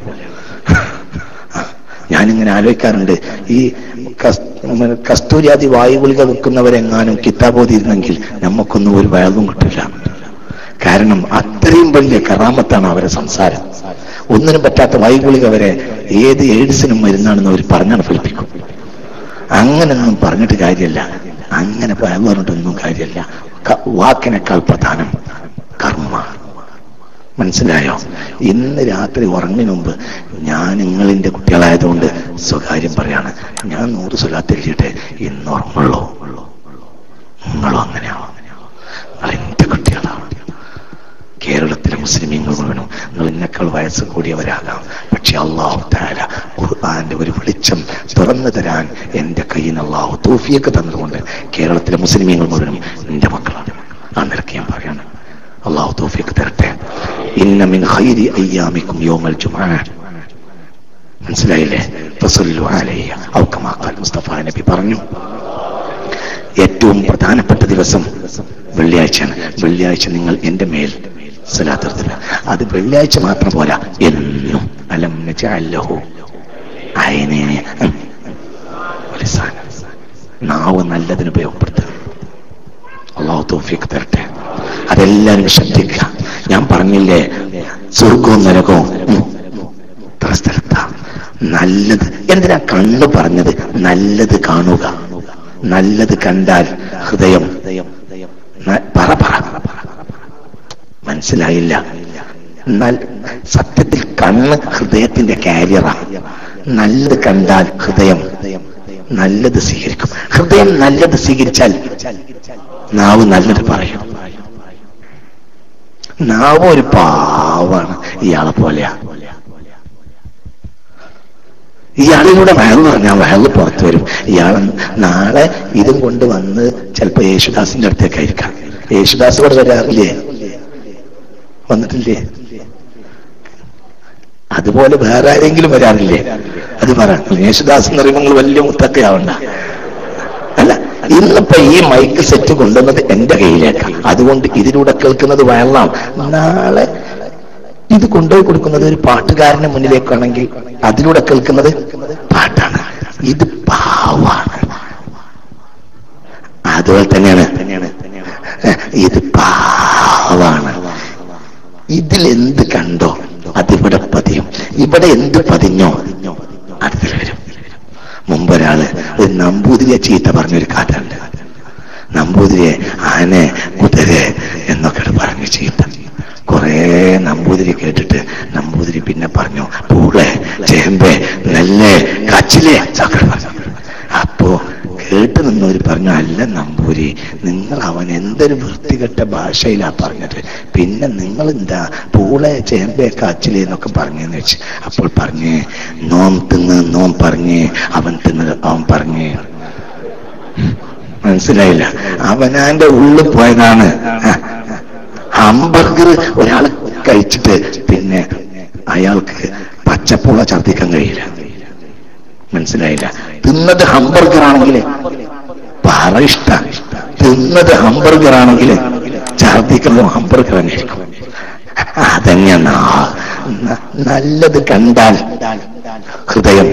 Speaker 1: ഞാനിങ്ങനെ ആലോചിക്കാറുണ്ട്. ഈ കസ്തൂരിയാതി വായു ഗുളിക വെക്കുന്നവരെങ്ങാനും കിതാബോധിരുന്നെങ്കിൽ നമുക്കൊന്നും ഒരു വയലും കിട്ടില്ല. കാരണം അത്രയും വലിയ കറാമത്താണ് അവരെ സംസാരം. ഒന്നിനും പറ്റാത്ത വായു ഗുളിക വരെ ഏത് എയ്ഡ്സിനും മരുന്നാണെന്ന് അവർ പറഞ്ഞാണ് ഫലിപ്പിക്കും. അങ്ങനൊന്നും പറഞ്ഞിട്ട് കാര്യമല്ല. അങ്ങനെ പറഞ്ഞിട്ടൊന്നും കാര്യമല്ല. വാക്കിനേക്കാൾ പ്രധാനം കർമ്മ മനസ്സിലായോ? ഇന്ന് രാത്രി ഉറങ്ങിന് മുമ്പ് ഞാൻ നിങ്ങളിന്റെ കുട്ടികളായതുകൊണ്ട് സ്വകാര്യം പറയാണ്. ഞാൻ നൂറ് സ്വലാത്ത് എഴുതിയിട്ട് ഇന്ന് ഉറങ്ങുള്ളൂ. നിങ്ങളും അങ്ങനെയാണോ? നിങ്ങൾ കുട്ടികളാണ്. കേരളത്തിലെ മുസ്ലിമീങ്ങൾ മുഴുവനും നിങ്ങൾ എന്നെക്കാൾ വയസ്സ് കൂടിയവരാകാം. പക്ഷെ അള്ളാഹു താര ഖുർആാന്റെ ഒരു വെളിച്ചം തുറന്നു തരാൻ എന്റെ കയ്യിൽ നിന്ന് അള്ളാഹു തോഫിയൊക്കെ തന്നതുകൊണ്ട് കേരളത്തിലെ മുസ്ലിമീങ്ങൾ മുഴുവനും എന്റെ മക്കളാണ്. ആ നിരക്ക് ഞാൻ പറയാണ്. അള്ളാഹു തോഫിക്ക് തരട്ടെ. ഇന്ന മിൻ ഖൈരി അയ്യാമിക്കും യോമൽ ജുമുഅ മനസ്സിലായില്ലേ? മുസ്തഫ നബി പറഞ്ഞു. ഏറ്റവും പ്രധാനപ്പെട്ട ദിവസം വെള്ളിയാഴ്ചയാണ്. വെള്ളിയാഴ്ച നിങ്ങൾ എന്റെ മേൽ സലാത്തിർത്തില്ല അത് വെള്ളിയാഴ്ച മാത്രം പോരാ. എന്നും അലം. നാവ് നല്ലതിന് ഉപയോഗപ്പെടുത്തുക അള്ളാഹു തോഫിക്ക് തരട്ടെ. അതെല്ലാരും ശ്രദ്ധിക്കുക. ഞാൻ പറഞ്ഞില്ലേ സ്വർഗവും നരകവും നല്ലത് എന്തിനാ കണ്ണു പറഞ്ഞത്? നല്ലത് കാണുക. നല്ലത് കണ്ടാൽ ഹൃദയം പറ പറ. മനസ്സിലായില്ല. സത്യത്തിൽ കണ്ണ് ഹൃദയത്തിന്റെ കാരിയറാണ് നല്ലത് കണ്ടാൽ ഹൃദയം നല്ലത് സ്വീകരിക്കും. ഹൃദയം നല്ലത് സ്വീകരിച്ചാൽ നാവ് നല്ലത് പറയും. നാവ് ഒരു പാവാണ് ഇയാളെ പോലെയാ. ഇയാളിലൂടെ വയറ് പറഞ്ഞാൽ വയറ് പുറത്തു വരും. ഇയാൾ നാളെ ഇതും കൊണ്ട് വന്ന് ചിലപ്പോ യേശുദാസിന്റെ അടുത്തേക്കായിരിക്കാം യേശുദാസ് ഇവിടെ വരാറില്ലേ? വന്നിട്ടില്ലേ? അതുപോലെ വേറെ ആരെങ്കിലും വരാറില്ലേ? അത് പറ. യേശുദാസ് എന്ന് പറയുമ്പോൾ വലിയ മുത്തക്കയാവണ്ട. ഇന്നിപ്പോ ഈ മൈക്ക് സെറ്റ് കൊണ്ടുവന്നത് എന്റെ കയ്യിലേക്ക്. അതുകൊണ്ട് ഇതിലൂടെ കേൾക്കുന്നത് വേണം നാളെ ഇത് കൊണ്ടുപോയി കൊടുക്കുന്നത് ഒരു പാട്ടുകാരന് മുന്നിലേക്കാണെങ്കിൽ അതിലൂടെ കേൾക്കുന്നത് പാട്ടാണ്. ഇത് പാവാണ്. അതുപോലെ തന്നെയാണ്. ഇത് പാവാണ്. ഇതിൽ എന്ത് കണ്ടോ അതിവിടെ പതിയും. ഇവിടെ എന്ത് പതിഞ്ഞോ അതിൽ വരും. മുമ്പ് ഒരാൾ ഒരു നമ്പൂതിരിയെ ചീത്ത പറഞ്ഞൊരു കാറ്റുണ്ട് നമ്പൂതിരിയെ ആനെ കുതിരെ എന്നൊക്കെ പറഞ്ഞു ചീത്ത. കുറെ നമ്പൂതിരി കേട്ടിട്ട് നമ്പൂതിരി പിന്നെ പറഞ്ഞു പൂളെ ചേമ്പേ നെല്ല് കച്ചിലേ അപ്പോ കേട്ട് നിന്നവര് പറഞ്ഞു അല്ല നമ്പൂരി നിങ്ങൾ അവൻ എന്തൊരു വൃത്തികെട്ട ഭാഷയിലാ പറഞ്ഞത്. പിന്നെ നിങ്ങൾ എന്താ പൂളെ ചേമ്പേ കാച്ചിലേ എന്നൊക്കെ പറഞ്ഞെന്ന് വെച്ച്. അപ്പോൾ പറഞ്ഞ് നോം തിന്ന് നോം പറഞ്ഞ് അവൻ തിന്ന് അവൻ പറഞ്ഞ്. മനസ്സിലായില്ല? അവനാന്റെ ഉള്ളിൽ പോയതാണ്. ഹംബർഗർ ഒരാൾ കഴിച്ചിട്ട് പിന്നെ അയാൾക്ക് പച്ചപ്പുള ഛർദ്ദിക്കാൻ കഴിയില്ല. മനസ്സിലായില്ല. തിന്നത് ഹംബർഗർ ആണെങ്കിൽ പറ ഇഷ്ട. തിന്നത് ഹംബർഗർ ആണെങ്കിൽ ഛർദ്ദിക്കുന്നത് ഹംബർഗർ തന്നെയായിരിക്കും അതന്നെയാണ് നല്ലത് കണ്ടാൽ ഹൃദയം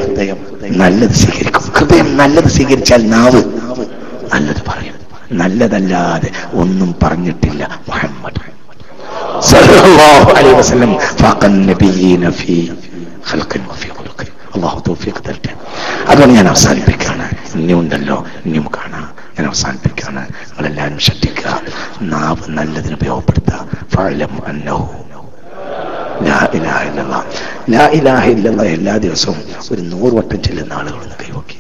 Speaker 1: നല്ലത് സ്വീകരിക്കും. ഹൃദയം നല്ലത് സ്വീകരിച്ചാൽ നാവ് നല്ലത് പറയും. നല്ലതല്ലാതെ ഒന്നും പറഞ്ഞിട്ടില്ല. മുഹമ്മദ് സല്ലല്ലാഹു അലൈഹി വസല്ലം. ഫഖൻ നബിയീന ഫീ ഖൽഖിൻ വഫീ അല്ലാഹു തൗഫീഖ് തരട്ടെ. അതുകൊണ്ട് ഞാൻ അവസാനിപ്പിക്കുകയാണ്. ഇനിയുണ്ടല്ലോ ഇനിയും കാണാം. ഞാൻ അവസാനിപ്പിക്കുകയാണ്. നിങ്ങളെല്ലാവരും ശ്രദ്ധിക്കുക. നാവ് നല്ലതിന് ഉപയോഗപ്പെടുത്തുക. ഫഅലം അന്നഹു. ലാ ഇലാഹ ഇല്ലല്ലാ ലാ ഇലാഹ എല്ലാ ദിവസവും ഒരു നൂറ് വട്ടം ചെല്ലുന്ന ആളുകളൊന്ന് കൈവക്കി.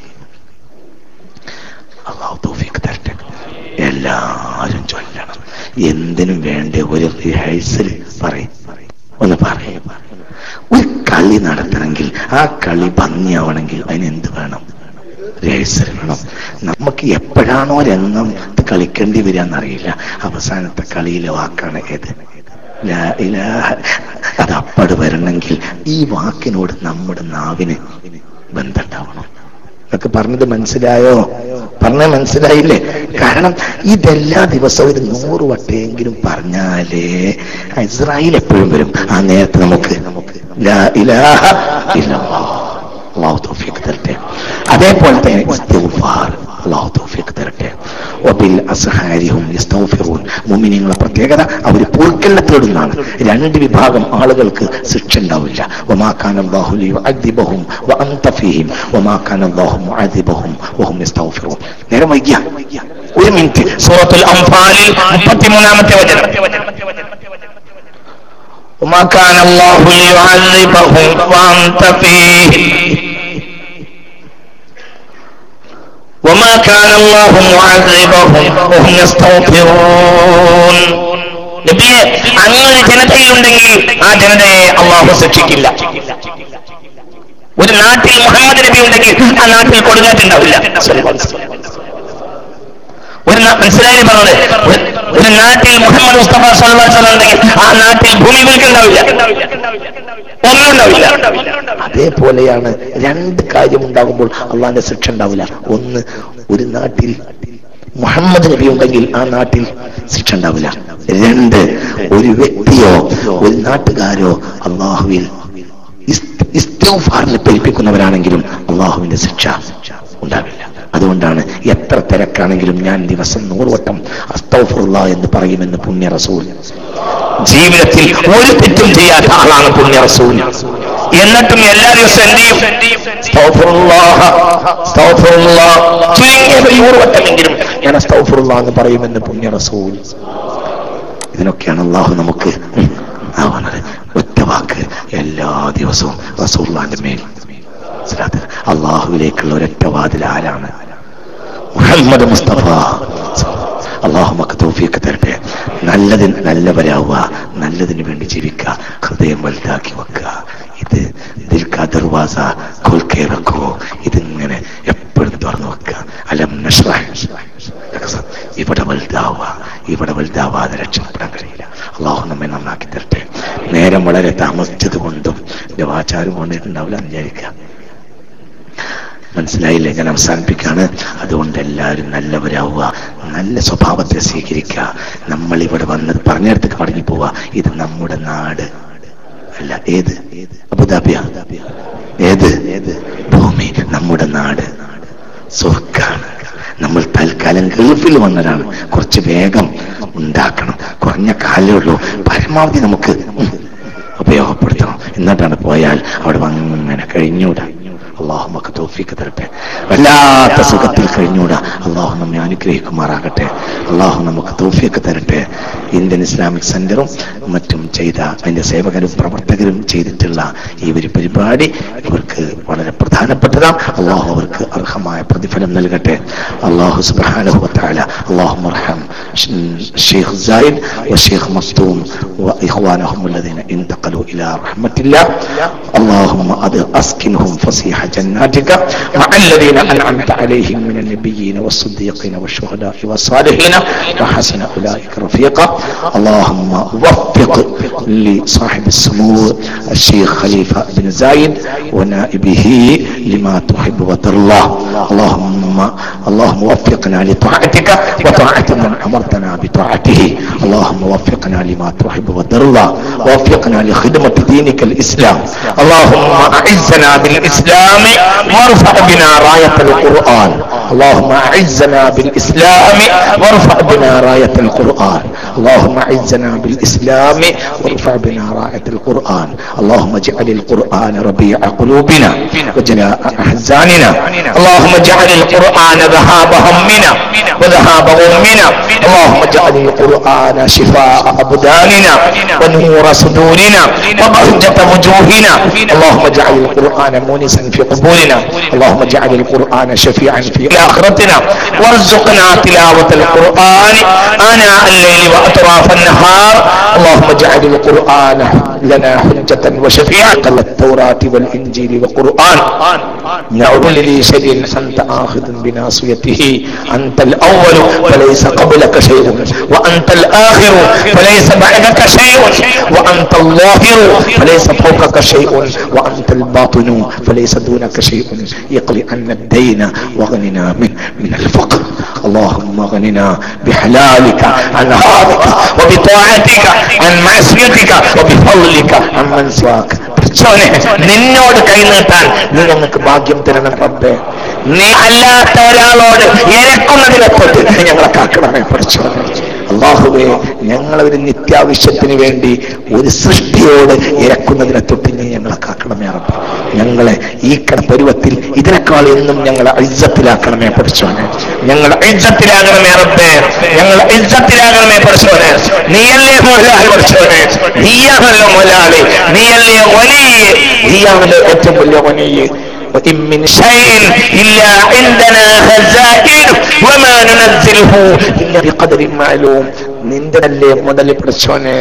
Speaker 1: അള്ളാഹു തൗഫീഖ് തരട്ടെ. എല്ലാരും ചൊല്ലണം. എന്തിനും വേണ്ട ഒരു റിഹേഴ്സൽ പറയും. ഒന്ന് പറയും. ഒരു കളി നടത്തണമെങ്കിൽ ആ കളി ഭംഗിയാവണമെങ്കിൽ അതിന് എന്ത് വേണം? രഹസ്യം വേണം. നമുക്ക് എപ്പോഴാണോ രംഗം കളിക്കേണ്ടി വരിക എന്നറിയില്ല അവസാനത്തെ കളിയിലെ വാക്കാണ് ഏത്. അത് അപ്പട് വരണമെങ്കിൽ ഈ വാക്കിനോട് നമ്മുടെ നാവിന് ബന്ധമുണ്ടാവണം. ഒക്കെ പറഞ്ഞത് മനസ്സിലായോ? പറഞ്ഞ മനസ്സിലായില്ലേ? കാരണം ഇതെല്ലാ ദിവസവും ഒരു നൂറ് വട്ടയെങ്കിലും പറഞ്ഞാലേ ഇസ്രായേൽ എപ്പോഴും വരും. ആ നേരത്തെ നമുക്ക്. നമുക്ക് ഇലാഹ. അള്ളാഹു തൗഫീഖ് തരട്ടെ അതേപോലെ തന്നെ ഇസ്തിഗ്ഫാർ അള്ളാഹു തൗഫീഖ് തരട്ടെ വബിൽ അസ്ഹാരിഹും യസ്തഗ്ഫിറൂൻ മുഅ്മിനീങ്ങളുടെ പ്രത്യേകത അവർ പൂർക്കലിനെ തേടുന്നതാണ് രണ്ട് വിഭാഗം ആളുകൾക്ക് ശിക്ഷ ഉണ്ടാവില്ല വമാ കാന അല്ലാഹു ലിയുഅദ്ദിബഹും വഅൻത ഫീഹിം വമാ കാന അല്ലാഹു മുഅദ്ദിബഹും വഹും യസ്തഗ്ഫിറൂൻ നേരം വൈകിയ ഒരു മിനിറ്റ് സൂറത്തുൽ അംഫാലിൽ 33ാമത്തെ വചനം وما كان الله ليعذبهم وأنت فيهم وما كان الله معذبهم وهم يستغفرون നബിയെ അങ്ങനെ ജനതയിലുണ്ടെങ്കിൽ ആ ജനതയെ അള്ളാഹു ശിക്ഷിക്കില്ല ഒരു നാട്ടിൽ മുഹമ്മദ് നബി ഉണ്ടെങ്കിൽ ആ നാട്ടിൽ കൊടുങ്കാറ്റുണ്ടാവില്ല മനസ്സിലായി പറഞ്ഞത്? ഒരു- നാട്ടിൽ മുഹമ്മദ് മുസ്തഫ ഉണ്ടെങ്കിൽ ആ നാട്ടിൽ ഭൂമി വിൽക്കുണ്ടാവില്ല ഒന്നുണ്ടാവില്ല. അതേപോലെയാണ് രണ്ട് കാര്യം ഉണ്ടാകുമ്പോൾ അള്ളാന്റെ ശിക്ഷ ഉണ്ടാവില്ല. ഒന്ന് ഒരു നാട്ടിൽ മുഹമ്മദ് നബി ഉണ്ടെങ്കിൽ ആ നാട്ടിൽ ശിക്ഷ ഉണ്ടാവില്ല. രണ്ട് ഒരു വ്യക്തിയോ ഒരു നാട്ടുകാരോ അള്ളാഹുവിൽ ഇസ്തോഫാറിനെ പേൽപ്പിക്കുന്നവരാണെങ്കിലും അള്ളാഹുവിന്റെ ശിക്ഷ. അതുകൊണ്ടാണ് എത്ര തിരക്കാണെങ്കിലും ഞാൻ ദിവസം നൂറുവട്ടം അസ്തൗഫുള്ള എന്ന് പറയുമെന്ന് പുണ്യ റസൂൽ ജീവിതത്തിൽ ഒരു തെറ്റും ചെയ്യാത്ത ആളാണ് പുണ്യ റസൂൽ എന്നിട്ടും എല്ലാ ദിവസവും എന്ത് ഞാൻ അസ്തൗഫുള്ള എന്ന് പറയുമെന്ന് പുണ്യ റസൂൽ ഇതിനൊക്കെയാണ് അള്ളാഹു നമുക്ക് ഒറ്റ വാക്ക് എല്ലാ ദിവസവും റസൂള്ളാന്റെ മേൽ അള്ളാഹുവിലേക്കുള്ള ഒരൊറ്റ വാതിൽ ആരാണ്? മുഹമ്മദ് മുസ്തഫ. അള്ളാഹു നമുക്ക് തൗഫീഖ് തരട്ടെ. നല്ലതിന് നല്ലവരാവുക നല്ലതിന് വേണ്ടി ജീവിക്കുക ഹൃദയം വലുതാക്കി വെക്കുക. ഇത് ഇതിൽ കതിർവാസ കൊൽക്കേ വെക്കോ. ഇതിങ്ങനെ എപ്പോഴും തുറന്നു വെക്കുക. അലം. ഇവിടെ വലുതാവുക ഇവിടെ വലുതാവാതെ രക്ഷപ്പെടാൻ കഴിയില്ല. അള്ളാഹു നമ്മെ നന്നാക്കി തരട്ടെ. നേരം വളരെ താമസിച്ചത് കൊണ്ടും എന്റെ വാചാരം കൊണ്ടിട്ടുണ്ടാവില്ല വിചാരിക്കുക. മനസ്സിലായില്ലേ? ഞാൻ അവസാനിപ്പിക്കാണ്. അതുകൊണ്ട് എല്ലാവരും നല്ലവരാവുക. നല്ല സ്വഭാവത്തെ സ്വീകരിക്കുക. നമ്മൾ ഇവിടെ വന്ന് പറഞ്ഞിടത്തേക്ക് മടങ്ങി പോവുക ഇത് നമ്മുടെ നാട്. അല്ല ഏത്? അബുദാബിയ. ഏത്? ഏത് ഭൂമി നമ്മുടെ നാട്. സുഖാണ് നമ്മൾ തൽക്കാലം ഗൾഫിൽ വന്നതാണ്. കുറച്ച് വേഗം ഉണ്ടാക്കണം. കുറഞ്ഞ കാലേ ഉള്ളൂ. പരമാവധി നമുക്ക് ഉപയോഗപ്പെടുത്തണം. എന്നിട്ടാണ് പോയാൽ അവിടെ അങ്ങനെ കഴിഞ്ഞൂടാ അള്ളാഹു നമുക്ക് തോഫിക്ക് തരട്ടെ വല്ലാത്ത സുഖത്തിൽ കഴിഞ്ഞൂടാ അള്ളാഹു നമ്മെ അനുഗ്രഹിക്കുമാറാകട്ടെ അള്ളാഹു നമുക്ക് തോഫിക്ക് തരട്ടെ ഇന്ത്യൻ ഇസ്ലാമിക് സെന്ററും മറ്റും ചെയ്ത അതിന്റെ സേവകരും പ്രവർത്തകരും ചെയ്തിട്ടുള്ള ഈ ഒരു പരിപാടി ഇവർക്ക് വളരെ പ്രധാനപ്പെട്ടതാണ് അള്ളാഹു അവർക്ക് അർഹമായ പ്രതിഫലം നൽകട്ടെ അള്ളാഹു സുബ്ഹാനഹു വതആല അള്ളാഹു മർഹം ഷെയ്ഖ് زايد والشيخ مصدوم وإخوانهم الذين انتقلوا إلى رحمة الله اللهم أد- أسكنهم فسيح جناتك مع الذين أنعمت عليهم من النبيين والصديقين والشهداء والصالحين وحسن أولئك رفيقا. اللهم وفق لصاحب السمو الشيخ خليفة بن زايد ونائبه لما تحب وترضى. اللهم اللهم وفقنا لطاعتك وطاعة من أمرتنا بطاعته. اللهم وفقنا لما تحب وترضى. ووفقنا لخدمة دينك الإسلام. اللهم أعزنا بالإسلام وارفع بنا راية القرآن. اللهم أعزنا بالإسلام وارفع بنا راية القرآن. اللهم اعزنا بالاسلام وارفع بنا رايه القرآن. اللهم اجعل القرآن ربيع قلوبنا وجلاء أحزاننا. اللهم اجعل القرآن ذهاب همنا وذهاب غمنا. اللهم اجعل القرآن شفاء أبداننا ونور صدورنا وبهجه وجوهنا. اللهم اجعل القرآن مونسا في قبورنا. اللهم اجعل القرآن شفيعا في آخرتنا. وارزقنا تلاوة القرآن آناء الليل أطراف النهار. اللهم اجعل القرآن لنا حجة وشفيعة التوراة والإنجيل وقرآن. بالله لليشد أنت آخذ بناصيته. أنت الأول فليس قبلك شيء. وأنت الآخر فليس بعدك شيء. وأنت الظاهر فليس فوقك شيء. وأنت الباطن فليس دونك شيء. يقلع أن الدين وغننا من من الفقر. اللهم اغننا بحلالك عن هارك وبطاعتك عن معصيتك وبفضلك عن من سواك പഠിച്ചോനെ നിന്നോട് കൈനീട്ടാൻ നീ ഞങ്ങൾക്ക് ഭാഗ്യം തരണം റബ്ബേ നീ അല്ലാത്ത ഒരാളോട് ഇരക്കുന്നതിനെ തൊട്ട് നീ ഞങ്ങളെ കാക്കണമേ പഠിച്ചോനെ അള്ളാഹുവേ ഞങ്ങളൊരു നിത്യാവശ്യത്തിന് വേണ്ടി ഒരു സൃഷ്ടിയോട് ഇരക്കുന്നതിനെ തൊട്ട് ഞങ്ങളെ കാക്കണമേ റബ്ബേ. ഞങ്ങളെ ഈ പരുവത്തിൽ ഇതിനേക്കാൾ എന്നും ഞങ്ങളെ ഇജ്ജത്തിലാക്കണമേ പഠിച്ചോനെ ഞങ്ങളെ ഇജ്ജത്തിലാകണമേ റബ്ബേ. ഞങ്ങളെ ഇജ്ജത്തിലാകണമേ പഠിച്ചോനെ നീയല്ലേ മുതലാളി പഠിച്ചോനെ നീയാണല്ലോ മുതലാളി നീയല്ലേ വലിയ നീയാണല്ലോ ഏറ്റവും വലിയ വലിയ وإن من شيء إلا عندنا خزائن وما ننزله إلا بقدر معلوم നിന്റെ അല്ലേ മുതൽ പഠിച്ചോനെ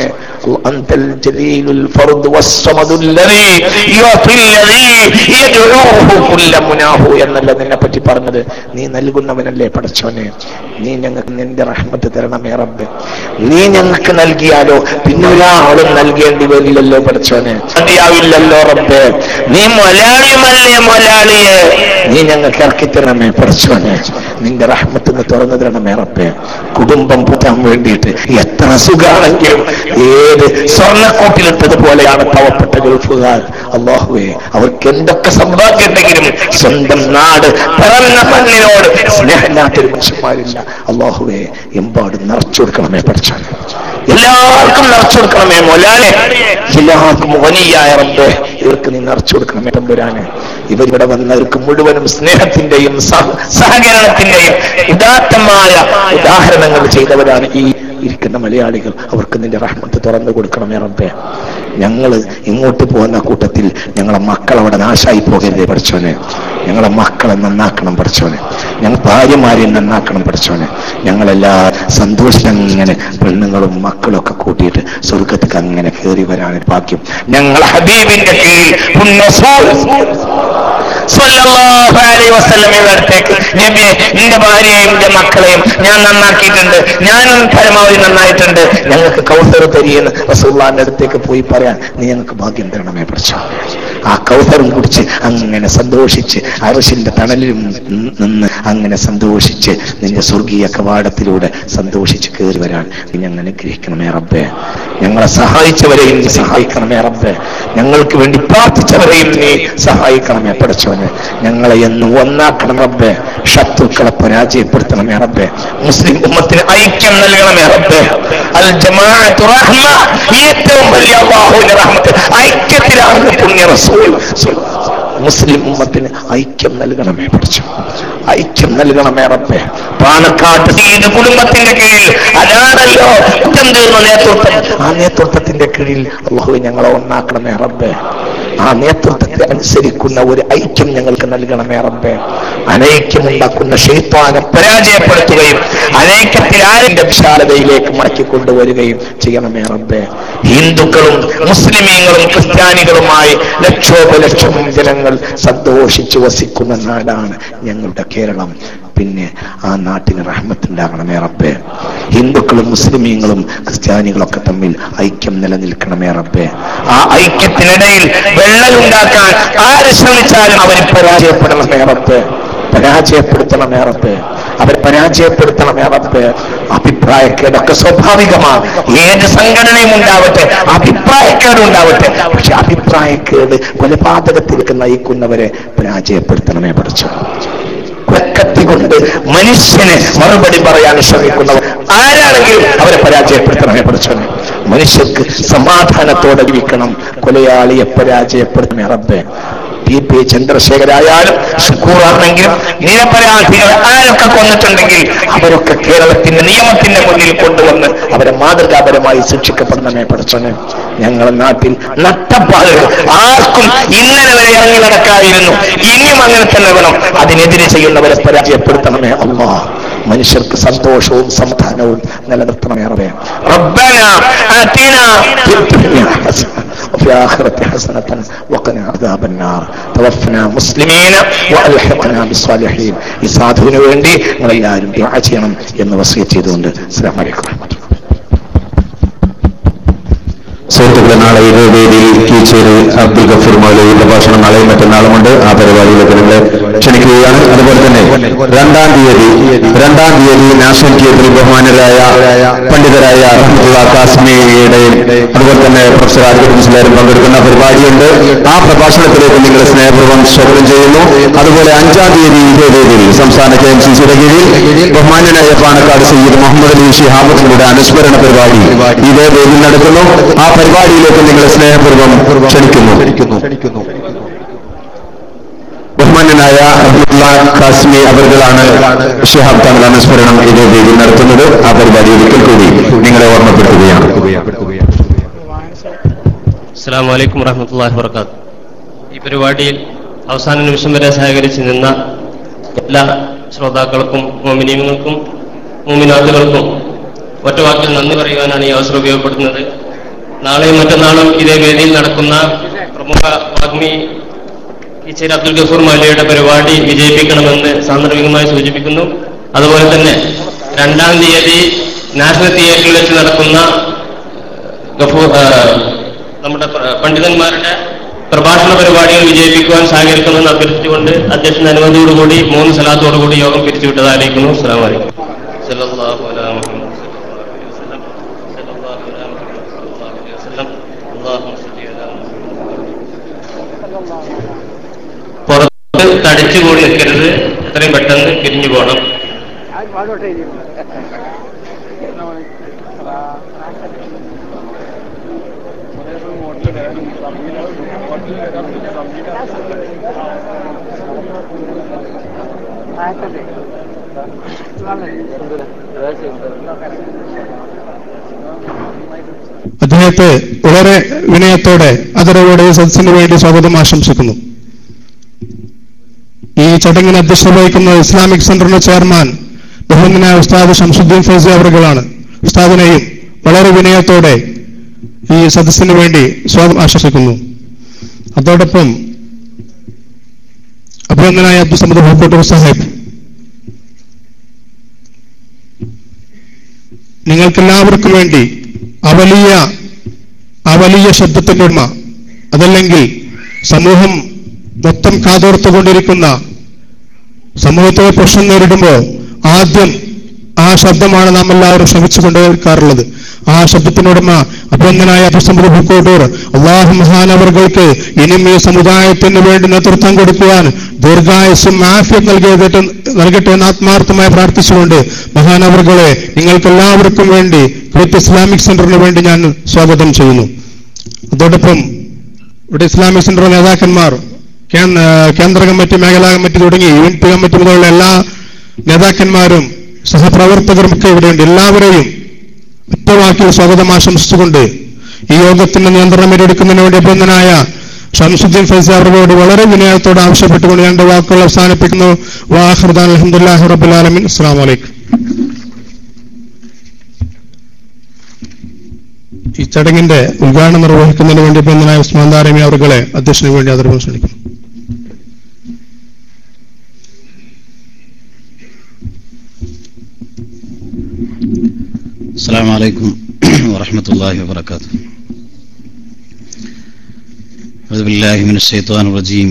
Speaker 1: അന്തൽ ജലീലുൽ ഫർദ് വസ്സമദു الذي يعطي الذي يدعوه كل مناه എന്നല്ല നിന്നെ പറ്റി പറഞ്ഞത് നീ നൽകുന്നവനല്ലേ പഠിച്ചോനെ നീ ഞങ്ങൾക്ക് നിന്റെ റഹ്മത്ത് തരണമേ റബ്ബെ നീ ഞങ്ങൾക്ക് നൽകിയാലോ പിന്നെ ഒരാളും നൽകേണ്ടി വരില്ലല്ലോ പഠിച്ചോനെ മതിയാവില്ലല്ലോ റബ്ബെ നീ മൊലാളിയുമല്ലേ മൊലാളിയെ നീ ഞങ്ങൾക്ക് ഇറക്കി തരണമേ പഠിച്ചോനെ നിന്റെ റഹ്മത്ത് തുറന്നു തരണമേ റബ്ബെ കുടുംബം പൂട്ടാൻ വേണ്ടിയിട്ട് എത്ര സുഖാണെങ്കിലും ഏത് സ്വർണക്കോട്ടിലിട്ടത് പോലെയാണ് പാവപ്പെട്ട ഗൾഫുകാർ. അള്ളാഹുവേ അവർക്ക് എന്തൊക്കെ സമ്പാദ്യമുണ്ടെങ്കിലും സ്വന്തം നാട് പിറന്ന മണ്ണിനോട് സ്നേഹമില്ലാത്തൊരു മനുഷ്യന്മാരില്ല. അള്ളാഹുവേ എമ്പാട് നിറച്ചു കൊടുക്കണമേ പഠിച്ചാൽ എല്ലാവർക്കും നിറച്ചു കൊടുക്കണമേ മൊലാലെ എല്ലാവർക്കും വനിയായ റബ്ബേ ഇവർക്ക് നീ നിറച്ചു കൊടുക്കണമേ തമ്പുരാന്. ഇവരിവിടെ വന്നവർക്ക് മുഴുവനും സ്നേഹത്തിന്റെയും സഹ- സഹകരണത്തിന്റെയും ഉദാത്തമായ ഉദാഹരണങ്ങൾ ചെയ്തവരാണ് ഈ ഇരിക്കുന്ന മലയാളികൾ അവർക്ക് നിന്റെ റഹ്മത്ത് തുറന്നു കൊടുക്കണമേ റബ്ബേ. ഞങ്ങൾ ഇങ്ങോട്ട് പോകുന്ന കൂട്ടത്തിൽ ഞങ്ങളെ മക്കൾ അവിടെ നാശായി പോകരുതേ പഠിച്ചോനെ ഞങ്ങളെ മക്കളെ നന്നാക്കണം പഠിച്ചോനെ ഞങ്ങൾ ഭാര്യമാരെ നന്നാക്കണം പഠിച്ചോനെ ഞങ്ങളെല്ലാ സന്തോഷം ഇങ്ങനെ പെണ്ണുങ്ങളും മക്കളും ഒക്കെ കൂട്ടിയിട്ട് സ്വർഗത്തേക്ക് അങ്ങനെ കയറി വരാനൊരു ഭാഗ്യം. ഞങ്ങൾ ഹബീബിന്റെ കീഴിൽ അടുത്തേക്ക് നബിയെ നിന്റെ ഭാര്യയെയും നിന്റെ മക്കളെയും ഞാൻ നന്നാക്കിയിട്ടുണ്ട്. ഞാനും പരമാവധി നന്നായിട്ടുണ്ട്. ഞങ്ങൾക്ക് കൗസർ തരിയെന്ന് റസൂള്ളാന്റെ അടുത്തേക്ക് പോയി പറയാൻ നീ ഞങ്ങൾക്ക് ഭാഗ്യം തരണമേ പഠിച്ചു ആ കൗസറും കുടിച്ച് അങ്ങനെ സന്തോഷിച്ച് അറിശിന്റെ തണലിലും നിന്ന് അങ്ങനെ സന്തോഷിച്ച് നിന്റെ സ്വർഗീയ കവാടത്തിലൂടെ സന്തോഷിച്ച് കയറി വരാൻ ഞങ്ങൾ അനുഗ്രഹിക്കണമേ റബ്ബേ. ഞങ്ങളെ സഹായിച്ചവരെയും നീ സഹായിക്കണമേ റബ്ബേ. ഞങ്ങൾക്ക് വേണ്ടി പ്രാർത്ഥിച്ചവരെയും നീ സഹായിക്കണമേ പഠിച്ചവനെ ഞങ്ങളെ എന്ന് ഒന്നാക്കണം റബ്ബേ. ശത്രുക്കളെ പരാജയപ്പെടുത്തണമേ റബ്ബേ. മുസ്ലിം ഉമ്മത്തിന് ഐക്യം നൽകണമേ റബ്ബേ. അൽ ജമാഅത്തു റഹ്മ ഏറ്റവും വലിയ അല്ലാഹുവിന്റെ റഹ്മത്ത്. ഐക്യത്തിലാണ് പുണ്യ റസൂൽ. മുസ്ലിം ഉമ്മത്തിന് ഐക്യം നൽകണമേ പഠിച്ചു. ഐക്യം നൽകണമേ റബ്ബേ. പാണക്കാട്ട് സീത് കുടുംബത്തിന്റെ കീഴിൽ. അതാണല്ലോ കുറ്റം തീർന്ന നേതൃത്വം. ആ നേതൃത്വത്തിന്റെ കീഴിൽ അള്ളാഹു ഞങ്ങളെ ഒന്നാക്കണമേ റബ്ബേ. ആ നേതൃത്വത്തെ അനുസരിക്കുന്ന ഒരു ഐക്യം ഞങ്ങൾക്ക് നൽകണമേ റബ്ബേ. അനൈക്യമുണ്ടാക്കുന്ന ഷെയ്ത്താനെ പരാജയപ്പെടുത്തുകയും അനൈക്യത്തിൽ ആരിന്റെ വിശാലതയിലേക്ക് മടക്കി കൊണ്ടുവരികയും ചെയ്യണമേ റബ്ബേ. ഹിന്ദുക്കളും മുസ്ലിമീങ്ങളും ക്രിസ്ത്യാനികളുമായി ലക്ഷോപലക്ഷം ജനങ്ങൾ സന്തോഷിച്ചു വസിക്കുന്ന നാടാണ് ഞങ്ങളുടെ കേരളം. പിന്നെ ആ നാട്ടിന് റഹ്മത്തുണ്ടാകണമേ റബ്ബേ. ഹിന്ദുക്കളും മുസ്ലിമീങ്ങളും ക്രിസ്ത്യാനികളൊക്കെ തമ്മിൽ ഐക്യം നിലനിൽക്കണമേ റബ്ബേ. ആ ഐക്യത്തിനിടയിൽ വെള്ളലുണ്ടാക്കാൻ ആര് ശ്രമിച്ചാലും അവർ പരാജയപ്പെടണമേ റബ്ബേ. പരാജയപ്പെടുത്തണമേ റബ്ബേ. അവരെ പരാജയപ്പെടുത്തണമേ റബ്ബേ. അഭിപ്രായക്കേടൊക്കെ സ്വാഭാവികമാണ്. ഏത് സംഘടനയും ഉണ്ടാവട്ടെ അഭിപ്രായക്കേട് ഉണ്ടാവട്ടെ പക്ഷെ അഭിപ്രായക്കേട് കൊലപാതകത്തിലേക്ക് നയിക്കുന്നവരെ പരാജയപ്പെടുത്തണമേ പഠിച്ചു. വെക്കത്തി കൊണ്ട് മനുഷ്യന് മറുപടി പറയാൻ ശ്രമിക്കുന്നവർ ആരാണെങ്കിലും അവരെ പരാജയപ്പെടുത്തണമേ പഠിച്ചവനെ മനുഷ്യർക്ക് സമാധാനത്തോടെ ജീവിക്കണം. കൊലയാളിയെ പരാജയപ്പെടുത്തണമേ റബ്ബേ. ടി പി ചന്ദ്രശേഖരായാലും ഷുക്കൂറാണെങ്കിലും നിരപരാധികൾ ആരൊക്കെ കൊന്നിട്ടുണ്ടെങ്കിൽ അവരൊക്കെ കേരളത്തിന്റെ നിയമത്തിന്റെ മുന്നിൽ കൊണ്ടുവന്ന് അവരെ മാതൃകാപരമായി ശിക്ഷിക്കപ്പെടുന്നതിനെ പഠിച്ചവന് ഞങ്ങളുടെ നാട്ടിൽ നട്ടപ്പാടുകൾ ആർക്കും ഇന്നലെ വരെ ഇറങ്ങി നടക്കായിരുന്നു ഇനിയും അങ്ങനെ തന്നെ വേണം. അതിനെതിരെ ചെയ്യുന്നവരെ പരാജയപ്പെടുത്തണമേ അള്ളാ മനുഷ്യർക്ക് സന്തോഷവും സമാധാനവും നിലനിർത്തണമേ അറിയാം റബ്ബന ആതിന ഫിദ് ദുനിയ ഹസന وفي الآخرة حسنة وقنا عذاب النار توفنا مسلمين وألحقنا بالصالحين ഈ സാധുവിന് വേണ്ടി നിങ്ങളെല്ലാവരും ദുആ ചെയ്യണം എന്ന് വസീയത്ത് ചെയ്തുകൊണ്ട്
Speaker 3: സുഹൃത്തുക്കളെ നാളെ ഇതേ വേദിയിൽ കീച്ചേരി അബ്ദുൽ ഗഫൂർ മൗലവി പ്രഭാഷണം നാളെയും മറ്റന്നാളുമുണ്ട് ആ പരിപാടിയിലേക്ക് നിങ്ങളെ ക്ഷണിക്കുകയാണ്. അതുപോലെ തന്നെ രണ്ടാം തീയതി രണ്ടാം തീയതി നാഷണൽ തിയേറ്ററിൽ ബഹുമാനരായ പണ്ഡിതരായ റഹ്മത്തുള്ള അതുപോലെ തന്നെ പ്രൊഫസർ മുസ്ലാരും പങ്കെടുക്കുന്ന പരിപാടിയുണ്ട്. ആ പ്രഭാഷണത്തിലേക്ക് നിങ്ങളെ സ്നേഹപൂർവം സ്വാഗതം ചെയ്യുന്നു. അതുപോലെ അഞ്ചാം തീയതി ഇതേ വേദിയിൽ സംസ്ഥാന കെ എം സി സിയുടെ കീഴിൽ ബഹുമാനനായ പാണക്കാട് സയ്യിദ് മുഹമ്മദ് അലി ഷിഹാബത്തിന്റെ അനുസ്മരണ പരിപാടി ഇതേ വേദിയിൽ നടക്കുന്നു. ആ പരിപാടിയിലേക്ക് നിങ്ങളെ സ്നേഹപൂർവം ക്ഷണിക്കുന്നു. ബഹുമാന്യനായ അബ്ദുള്ള കാസ്മി അവർകളാണ് ഷിഹാബ് തങ്ങൾ അനുസ്മരണം ഇതേ രീതിയിൽ നടത്തുന്നത്. ആ പരിപാടി ഒരിക്കൽ കൂടി നിങ്ങളെ ഓർമ്മപ്പെടുത്തുകയാണ്.
Speaker 4: അസ്സാം വലൈക്കും വറഹമത്തല്ലാഹി വർക്കാത്ത് ഈ പരിപാടിയിൽ അവസാന നിമിഷം വരെ സഹകരിച്ച് നിന്ന എല്ലാ ശ്രോതാക്കൾക്കും മോമിനിയങ്ങൾക്കും മോമിനാഥുകൾക്കും ഒറ്റവാക്കിൽ നന്ദി പറയുവാനാണ് ഈ അവസരം ഉപയോഗപ്പെടുത്തുന്നത്. നാളെയും മറ്റന്നാളും ഇതേ വേദിയിൽ നടക്കുന്ന പ്രമുഖ വാഗ്മി കീച്ചേരി അബ്ദുൽ ഗഫൂർ മൗലയുടെ പരിപാടി വിജയിപ്പിക്കണമെന്ന് സാന്ദർഭികമായി സൂചിപ്പിക്കുന്നു. അതുപോലെ തന്നെ രണ്ടാം തീയതി നാഷണൽ തിയേറ്ററിൽ വെച്ച് നടക്കുന്ന ഗഫൂർ നമ്മുടെ പണ്ഡിതന്മാരുടെ പ്രഭാഷണ പരിപാടികൾ വിജയിപ്പിക്കുവാൻ സഹകരിക്കണമെന്ന് അഭ്യർത്ഥിച്ചുകൊണ്ട് അധ്യക്ഷൻ അനുമതിയോടുകൂടി മൂന്ന് സ്ഥലത്തോടുകൂടി യോഗം പിരിച്ചുവിട്ടതായിരിക്കുന്നു അസ്സലാമു അലൈക്കും സല്ലല്ലാഹു അലാ മുഹമ്മദ് സല്ലല്ലാഹു അലൈഹി വസല്ലം. സല്ലല്ലാഹു അലാ മുഹമ്മദ് സല്ലല്ലാഹു അലൈഹി വസല്ലം. അല്ലാഹുമ്മ സല്ലി അലാ മുഹമ്മദ്. പുറത്ത് തടിച്ചുകൂടി നിൽക്കരുത് എത്രയും പെട്ടെന്ന് പിരിഞ്ഞു പോകണം.
Speaker 5: അദ്ദേഹത്തെ വളരെ വിനയത്തോടെ അതരവോടെ ഈ സദസ്സിന് വേണ്ടി സ്വാഗതം ആശംസിക്കുന്നു. ഈ ചടങ്ങിന് അധ്യക്ഷത വഹിക്കുന്ന ഇസ്ലാമിക് സെന്ററിന്റെ ചെയർമാൻ ബഹുമാനായ ഉസ്താദ് ഷംസുദ്ദീൻ ഫൈസി അവറുകളാണ്. ഉസ്താദിനെയും വളരെ വിനയത്തോടെ ഈ സദസ്സിന് വേണ്ടി സ്വാഗതം ആശ്വസിക്കുന്നു അതോടൊപ്പം അഭിനന്ദനായ അബ്ദുൽ സമദ് ഭൂക്കോട്ടൂർ സാഹിബ്. നിങ്ങൾക്കെല്ലാവർക്കും വേണ്ടി അവലിയ അവലിയ ശബ്ദത്തിന്റെ ഉടമ അതല്ലെങ്കിൽ സമൂഹം മൊത്തം കാതോർത്തുകൊണ്ടിരിക്കുന്ന സമൂഹത്തിലെ പ്രശ്നം നേരിടുമ്പോൾ ആദ്യം ആ ശബ്ദമാണ് നാം എല്ലാവരും ശ്രമിച്ചു കേൾക്കാറുള്ളത് ആ ശബ്ദത്തിനുടമ അഭിനന്ദനായ അഭിസംബുദ്ധ ബുക്കോട്ടൂർ അള്ളാഹു മഹാനവർഗൾക്ക് ഇനിയും ഈ സമുദായത്തിന് വേണ്ടി നേതൃത്വം കൊടുക്കുവാൻ ദീർഘായുസും ആഫ്യം നൽകിയതിട്ട് നൽകട്ടെ എന്ന് ആത്മാർത്ഥമായി പ്രാർത്ഥിച്ചുകൊണ്ട് മഹാനവറുകളെ നിങ്ങൾക്കെല്ലാവർക്കും വേണ്ടി ക്രിറ്റ് ഇസ്ലാമിക് സെന്ററിന് വേണ്ടി ഞാൻ സ്വാഗതം ചെയ്യുന്നു. അതോടൊപ്പം ഇവിടെ ഇസ്ലാമിക് സെന്റർ നേതാക്കന്മാർ കേന്ദ്ര കമ്മിറ്റി മേഖലാ കമ്മിറ്റി തുടങ്ങി യൂണിറ്റ് കമ്മിറ്റി മുതലുള്ള എല്ലാ നേതാക്കന്മാരും സഹപ്രവർത്തകരും ഒക്കെ ഇവിടെയുണ്ട്. എല്ലാവരെയും ഒറ്റവാക്കിൽ സ്വാഗതം ആശംസിച്ചുകൊണ്ട് ഈ യോഗത്തിന്റെ നിയന്ത്രണം ഏറ്റെടുക്കുന്നതിന് വേണ്ടി അഭിനന്ദനായ ഷംസുദ്ദീൻ ഫൈസി അവരോട് വളരെ വിനയത്തോട് ആവശ്യപ്പെട്ടുകൊണ്ട് എന്റെ വാക്കുകൾ അവസാനിപ്പിക്കുന്നു. വാഹൃദാൻ അലഹമുല്ലാഹി റബുലാലമിൻ അസ്സാം വലൈക്കും ഈ ചടങ്ങിന്റെ ഉദ്ഘാടനം നിർവഹിക്കുന്നതിന് വേണ്ടി അഭിനന്ദനായ ഉസ്മാൻ ദാരമി അവരുകളെ അധ്യക്ഷന് വേണ്ടി ആദരവ് ക്ഷണിക്കുന്നു
Speaker 6: السلام عليكم ورحمة الله وبركاته. أعوذ بالله من الشيطان الرجيم.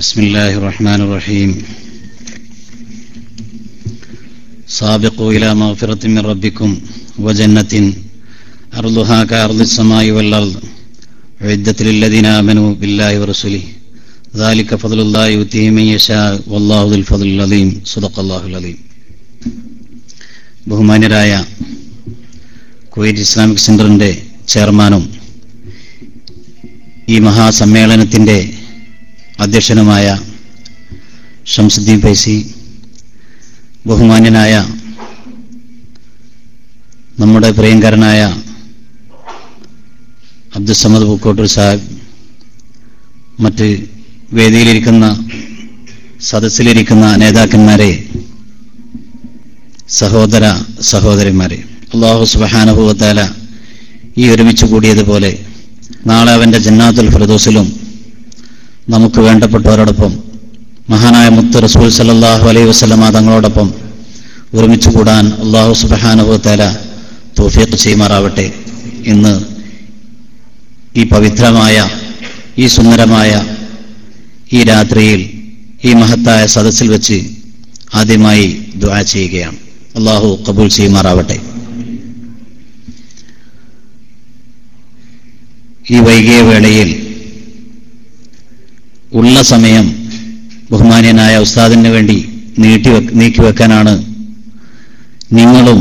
Speaker 6: بسم الله الرحمن الرحيم. سابقوا إلى مغفرة من ربكم وجنة أرضها كأرض السماء والأرض. أعدت للذين آمنوا بالله ورسله. ذلك فضل الله يؤتيه من يشاء. والله ذو الفضل العظيم. صدق الله العظيم. ബഹുമാന്യരായ കുവൈറ്റ് ഇസ്ലാമിക് സെന്ററിന്റെ ചെയർമാനും ഈ മഹാസമ്മേളനത്തിന്റെ അധ്യക്ഷനുമായ ഷംസുദ്ദീൻ ഫൈസി ബഹുമാന്യനായ നമ്മുടെ പ്രിയങ്കരനായ അബ്ദുസമദ് പൂക്കോട്ടൂർ സാഹിബ് മറ്റ് വേദിയിലിരിക്കുന്ന സദസ്സിലിരിക്കുന്ന നേതാക്കന്മാരെ സഹോദര സഹോദരിമാരെ അള്ളാഹു സുബഹാനുഭവത്താല ഈ ഒരുമിച്ച് കൂടിയതുപോലെ നാളെ അവന്റെ ജന്നാത്തുൽ ഫിറദോസിലും നമുക്ക് വേണ്ടപ്പെട്ടവരോടൊപ്പം മഹാനായ മുത്ത് റസൂൽ സല്ലല്ലാഹു അലൈഹി വസല്ലമ തങ്ങളോടൊപ്പം ഒരുമിച്ച് കൂടാൻ അള്ളാഹു സുബഹാനുഭവത്താല തോഫിയത്ത് ചെയ്യുമാറാവട്ടെ ഇന്ന് ഈ പവിത്രമായ ഈ സുന്ദരമായ ഈ രാത്രിയിൽ ഈ മഹത്തായ സദസ്സിൽ വെച്ച് ആദ്യമായി ദുആ ചെയ്യുകയാണ്. അള്ളാഹു കബൂൽ ചെയ്യുമാറാവട്ടെ. ഈ വൈകിയ വേളയിൽ ഉള്ള സമയം ബഹുമാന്യനായ ഉസ്താദിന് വേണ്ടി നീട്ടി നീക്കിവെക്കാനാണ് നിങ്ങളും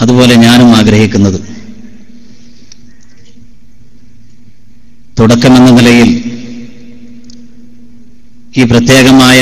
Speaker 6: അതുപോലെ ഞാനും ആഗ്രഹിക്കുന്നത്. തുടക്കമെന്ന നിലയിൽ ഈ പ്രത്യേകമായ